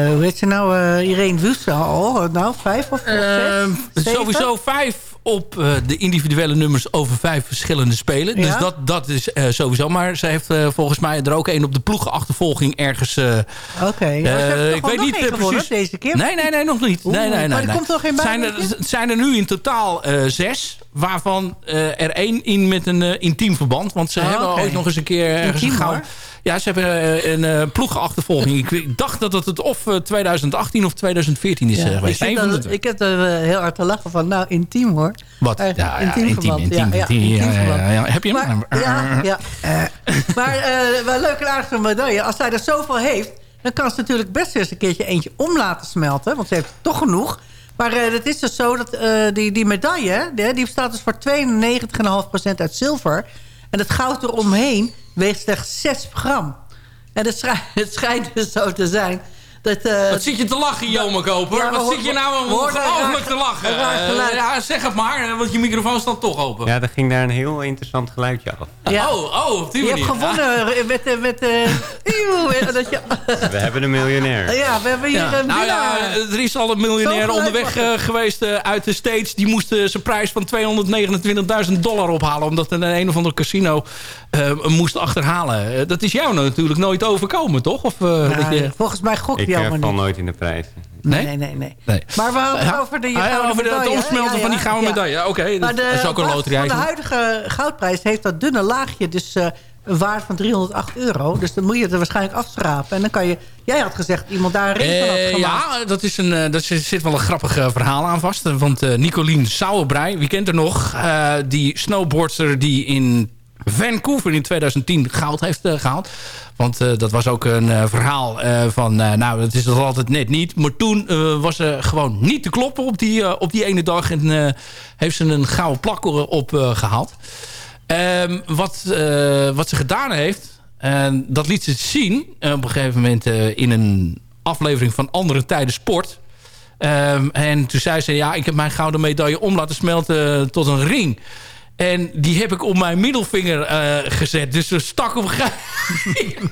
E: hoe heet ze nou, Irene Wust al? Nou, vijf of, zes?
D: Ehm, sowieso vijf op de individuele nummers over vijf verschillende spelen. Dus dat, dat is sowieso. Maar ze heeft volgens mij er ook één op de ploegenachtervolging ergens...
E: Oké, hebben toch
D: ik weet niet precies.
E: deze keer?
D: Nee, nee, nee, nog niet.
E: Oeh,
D: nee, nee, nee,
E: maar er
D: nee.
E: komt toch geen
D: zijn er, zijn er nu in totaal zes. Waarvan eh, er één in met een eh, intiem verband. Want ze
E: Ah,
D: hebben
E: oké.
D: ooit nog eens een keer ergens
E: Intiem.
D: Ja, ze hebben eh, een ploegenachtervolging. ik, ik dacht dat het, het of eh, 2018 of 2014 is
E: Ja, ik,
D: geweest.
E: dat-
D: twee.
E: ik heb er heel hard te lachen van, nou, intiem hoor.
D: Wat? Ja, ja,
E: intiem
D: intiem,
E: verband.
D: intiem, intiem. Heb je hem?
E: Maar, ja, maar wel leuk en aardig medaille. Als zij er zoveel heeft, dan kan ze natuurlijk best eens een keertje eentje om laten smelten. Want ze heeft toch genoeg. Maar eh, het is dus zo dat eh, die, die medaille, die, die bestaat dus voor 92,5% uit zilver. En het goud eromheen weegt slechts 6 gram. En het schijnt dus zo te zijn dat... eh,
D: Wat zit je te lachen, Joma Koper?
E: Ja,
D: Wat
E: hoor-
D: zit je nou ongelooflijk te lachen?
E: raar- een raar
D: Eh, ja, zeg het maar, eh, want je microfoon staat toch open.
J: Ja, er ging daar een heel interessant geluidje af.
E: ja.
D: Oh, oh, op die
E: Je hebt gewonnen met... met dat je,
J: We hebben een miljonair.
E: ja, we hebben hier
D: Ja.
E: een
D: Nou ja, er is al een miljonair onderweg eh, geweest uit de States. Die moest zijn prijs van 229.000 dollar ophalen. Omdat een, een of ander casino eh, moest achterhalen. Dat is jou natuurlijk nooit overkomen, toch? Of, eh,
E: Ja,
D: dat je...
E: Volgens mij gok
J: val
E: niet.
J: nooit in de prijs.
D: Nee?
E: Nee, nee, nee.
D: Nee.
E: Maar we hadden het
D: Ja.
E: over de
D: Ah, over de- het omsmelten
E: Ja,
D: van die gouden
E: ja.
D: medaille. Oké,
E: Maar
D: dat, dat is ook een loterij.
E: De huidige goudprijs heeft dat dunne laagje dus eh, een waarde van 308 euro. Dus dan moet je het er waarschijnlijk afschrapen. En dan kan je... Jij had gezegd dat iemand daar een ring van had
D: Eh,
E: gemaakt.
D: ja, dat is een, eh, dat zit zit wel een grappig verhaal aan vast. Want eh Nicolien Sauerbrei, wie kent er nog? Eh, die snowboardster die in Vancouver in 2010 goud heeft eh, gehaald. Want eh, dat was ook een eh, verhaal eh, van... nou, dat is dat altijd net niet. Maar toen was ze gewoon niet te kloppen op die, op die ene dag. En heeft ze een gouden plak op eh, gehaald. Ehm, wat, wat ze gedaan heeft... Dat liet ze zien op een gegeven moment in een aflevering van Andere Tijden Sport. Ehm, en toen zei ze, ja, ik heb mijn gouden medaille om laten smelten tot een ring. En die heb ik op mijn middelvinger eh, gezet. Dus ze stak op een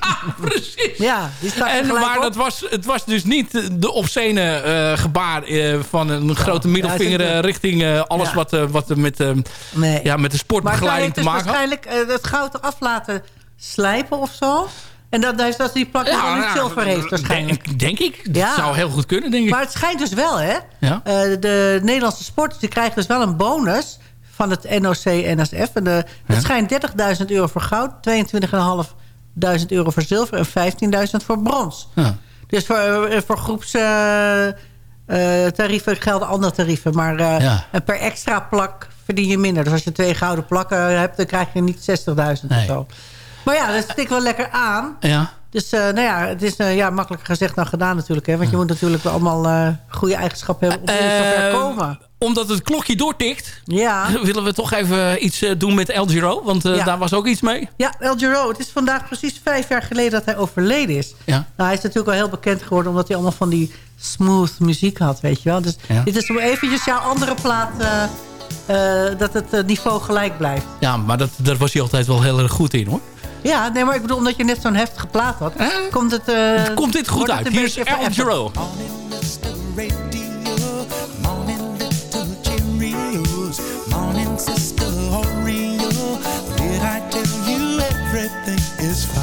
D: Ja, precies.
E: Ja, die er
D: En, maar
E: op.
D: dat was, het was dus niet de obscene eh, gebaar eh, van een grote middelvinger
E: ja,
D: richting alles
E: Ja.
D: wat, wat er met, eh,
E: Nee.
D: ja, met de
E: maar
D: sportbegeleiding te
E: dus
D: maken had.
E: waarschijnlijk eh, het goud eraf laten slijpen of zo. En dat, dat is dat die plak ja, niet zilver heeft waarschijnlijk.
D: Denk, denk ik. Dat
E: Ja.
D: zou heel goed kunnen, denk ik.
E: Maar het schijnt dus wel, hè?
D: Ja.
E: De Nederlandse sporters die krijgen dus wel een bonus van het NOC-NSF. En de, het schijnt 30.000 euro voor goud, 22.500 euro voor zilver en 15.000 voor brons.
D: Ja.
E: Dus voor, eh, voor groepstarieven gelden andere tarieven. Maar eh,
D: Ja.
E: en per extra plak verdien je minder. Dus als je twee gouden plakken hebt, dan krijg je niet 60.000
D: Nee.
E: of zo. Maar ja, dat stikt wel lekker aan.
D: Ja.
E: Dus eh, nou ja, het is eh, ja, makkelijker gezegd dan gedaan natuurlijk. Hè? Want je moet natuurlijk wel allemaal eh, goede eigenschappen hebben om
D: Eh,
E: komen.
D: Omdat het klokje doortikt,
E: Ja.
D: willen we toch even iets doen met El Giro. Want
E: Ja.
D: daar was ook iets mee.
E: ja, El Giro. Het is vandaag precies vijf jaar geleden dat hij overleden is.
D: Ja.
E: Nou, hij is natuurlijk al heel bekend geworden... omdat hij allemaal van die smooth muziek had, weet je wel. Dus
D: Ja.
E: dit is om eventjes jouw andere plaat... dat het niveau gelijk blijft.
D: Ja, maar dat, daar was hij altijd wel heel erg goed in, hoor.
E: Ja, nee, maar ik bedoel, omdat je net zo'n heftige plaat had...
D: Eh?
E: komt het... eh,
D: Komt dit goed uit? Hier is
E: beetje
D: El
E: vereffend.
D: Giro.
H: Morning, Mr. Radio. Morning, little Cheerios. Morning, Sister Oreo. Did I tell you everything is fine?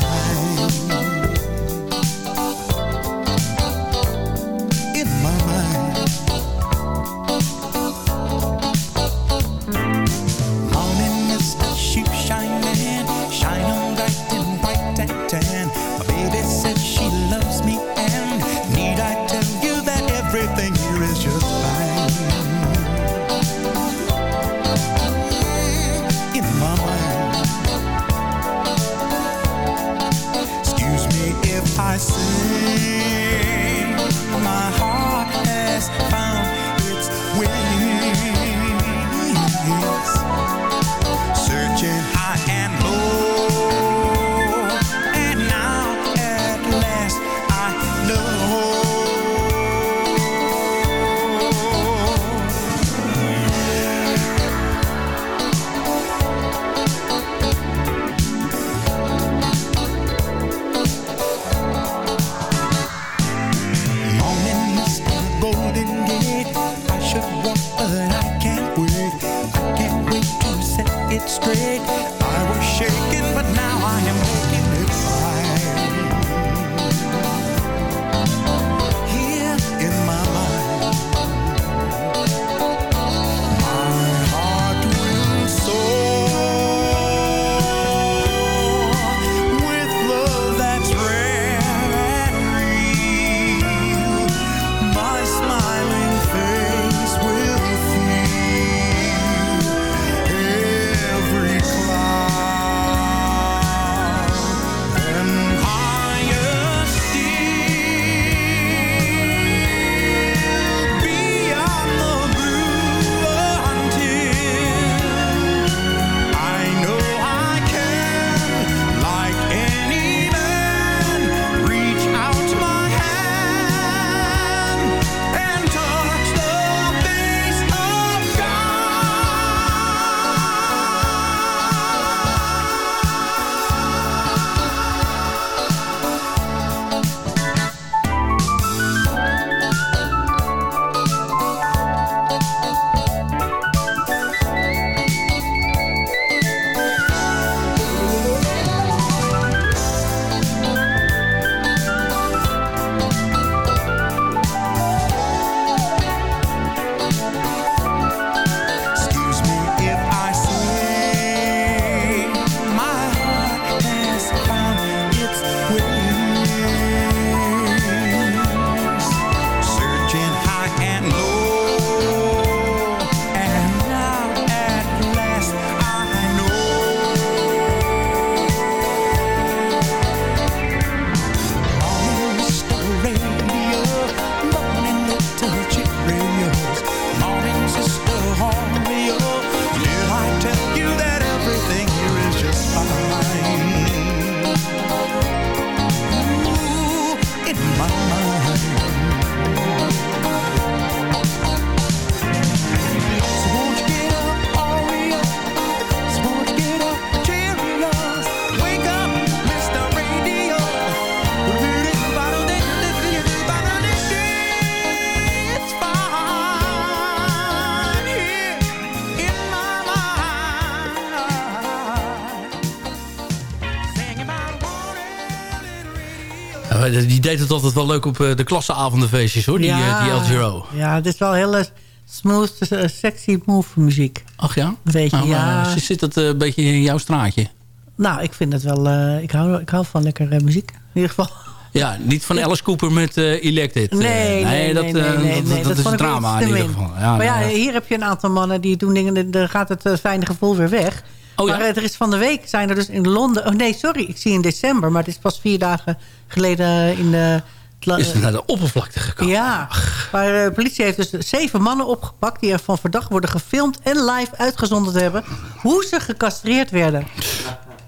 D: Deed het altijd wel leuk op eh, de klasseavondenfeestjes hoor, die,
E: Ja.
D: eh, die El Giro.
E: Ja, het is wel hele smooth, eh, sexy move muziek.
D: Ach ja?
E: Weet je,
D: Nou,
E: ja.
D: eh, zit dat een beetje in jouw straatje?
E: Nou, ik vind het wel... ik, hou, ik hou van lekker muziek. In ieder geval.
D: Ja, niet van Alice Cooper met eh Elected.
E: Nee,
D: Eh,
E: nee,
D: dat,
E: nee, nee, nee,
D: dat,
E: nee,
D: dat is
E: wel
D: drama in ieder geval. Ja,
E: maar ja,
D: nou,
E: hier heb je een aantal mannen die doen dingen... en dan gaat het fijne gevoel weer weg.
D: Oh, ja?
E: maar eh, er is van de week zijn er dus in Londen... Oh nee, sorry, ik zie in december. Maar het is pas vier dagen geleden in de...
D: is het naar de oppervlakte gekomen.
E: Ja, maar de politie heeft dus zeven mannen opgepakt... die ervan verdacht worden gefilmd en live uitgezonden te hebben... hoe ze gecastreerd werden.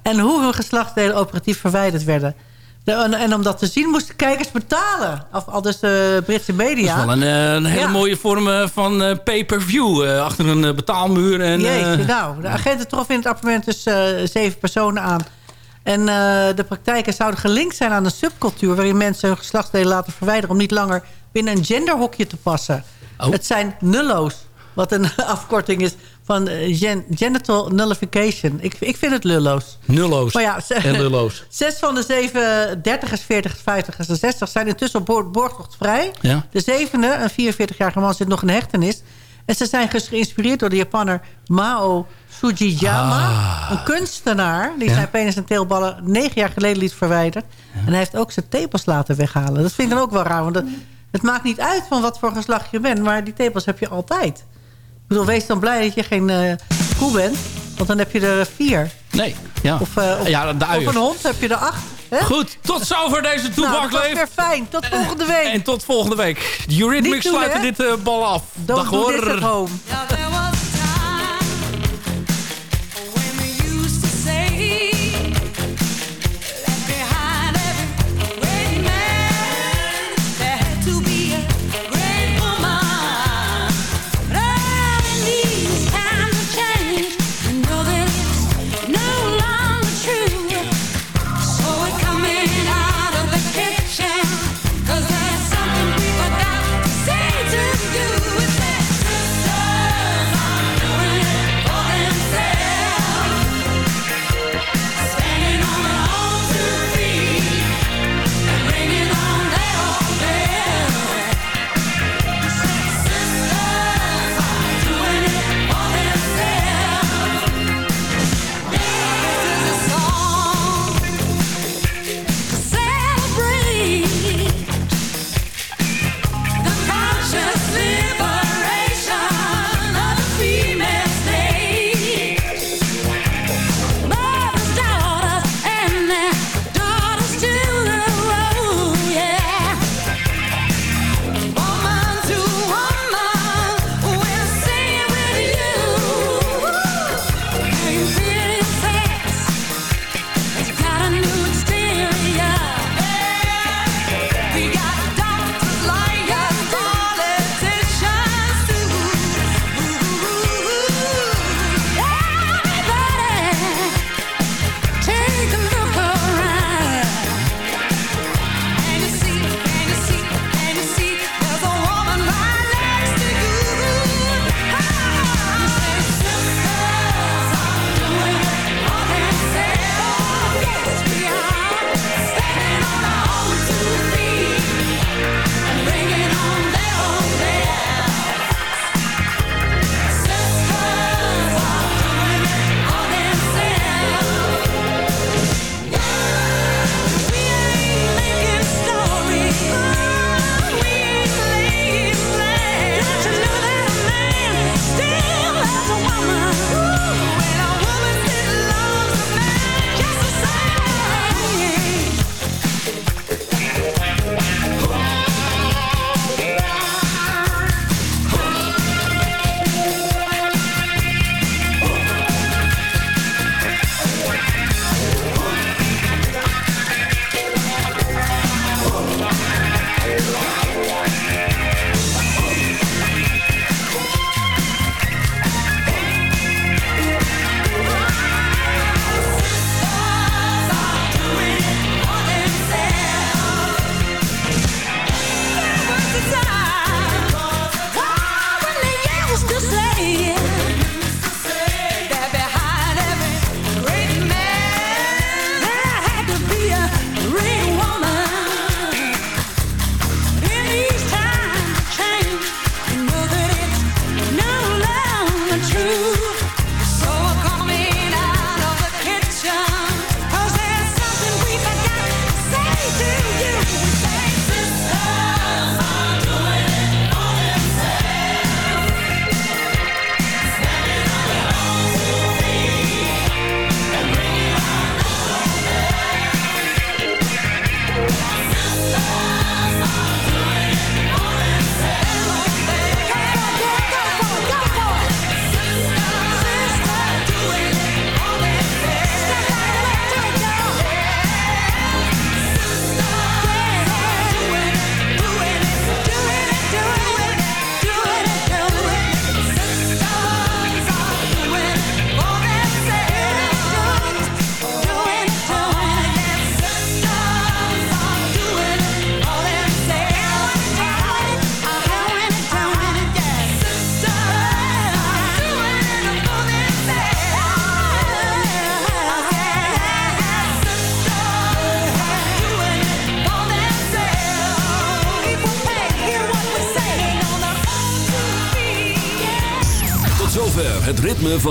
E: En hoe hun geslachtsdelen operatief verwijderd werden. De- en, en om dat te zien moesten kijkers betalen. Of al dus de Britse media.
D: Dat is wel een, eh, een hele
E: Ja.
D: mooie vorm eh, van eh, pay-per-view. eh, achter een eh, betaalmuur. En, eh,
E: Jeetje, nou, de agenten troffen in het appartement dus eh, zeven personen aan. En eh, de praktijken zouden gelinkt zijn aan een subcultuur... waarin mensen hun geslachtsdelen laten verwijderen... om niet langer binnen een genderhokje te passen.
D: Oh.
E: Het zijn nullo's, wat een afkorting is van eh, gen- genital nullification. Ik, ik vind het lullo's.
D: Nulloos
E: Maar ja,
D: en lulloos.
E: Zes van de zeven dertigers, 40, 50 en 60 zijn intussen op boord, boordtocht vrij.
D: Ja.
E: De zevende, een 44-jarige man, zit nog in hechtenis. En ze zijn geïnspireerd door de Japanner Mao Sujiyama. Een kunstenaar die
D: Ja.
E: zijn penis en teelballen negen jaar geleden liet verwijderen. En hij heeft ook zijn tepels laten weghalen. Dat vind ik dan ook wel raar. Want het, het maakt niet uit van wat voor geslacht je bent. Maar die tepels heb je altijd. Bedoel, wees dan blij dat je geen eh koe bent. Want dan heb je er vier.
D: Nee, ja.
E: Of, eh, of,
D: ja, de
E: of
D: uiers.
E: een hond heb je er acht. Hè?
D: Goed, tot zover deze
E: Nou, was
D: leeft.
E: weer fijn. Tot volgende week.
D: En tot volgende week. De Eurythmics sluiten
E: hè?
D: dit eh, bal af.
E: Don't
D: Dag
E: do
D: hoor.
E: this at home.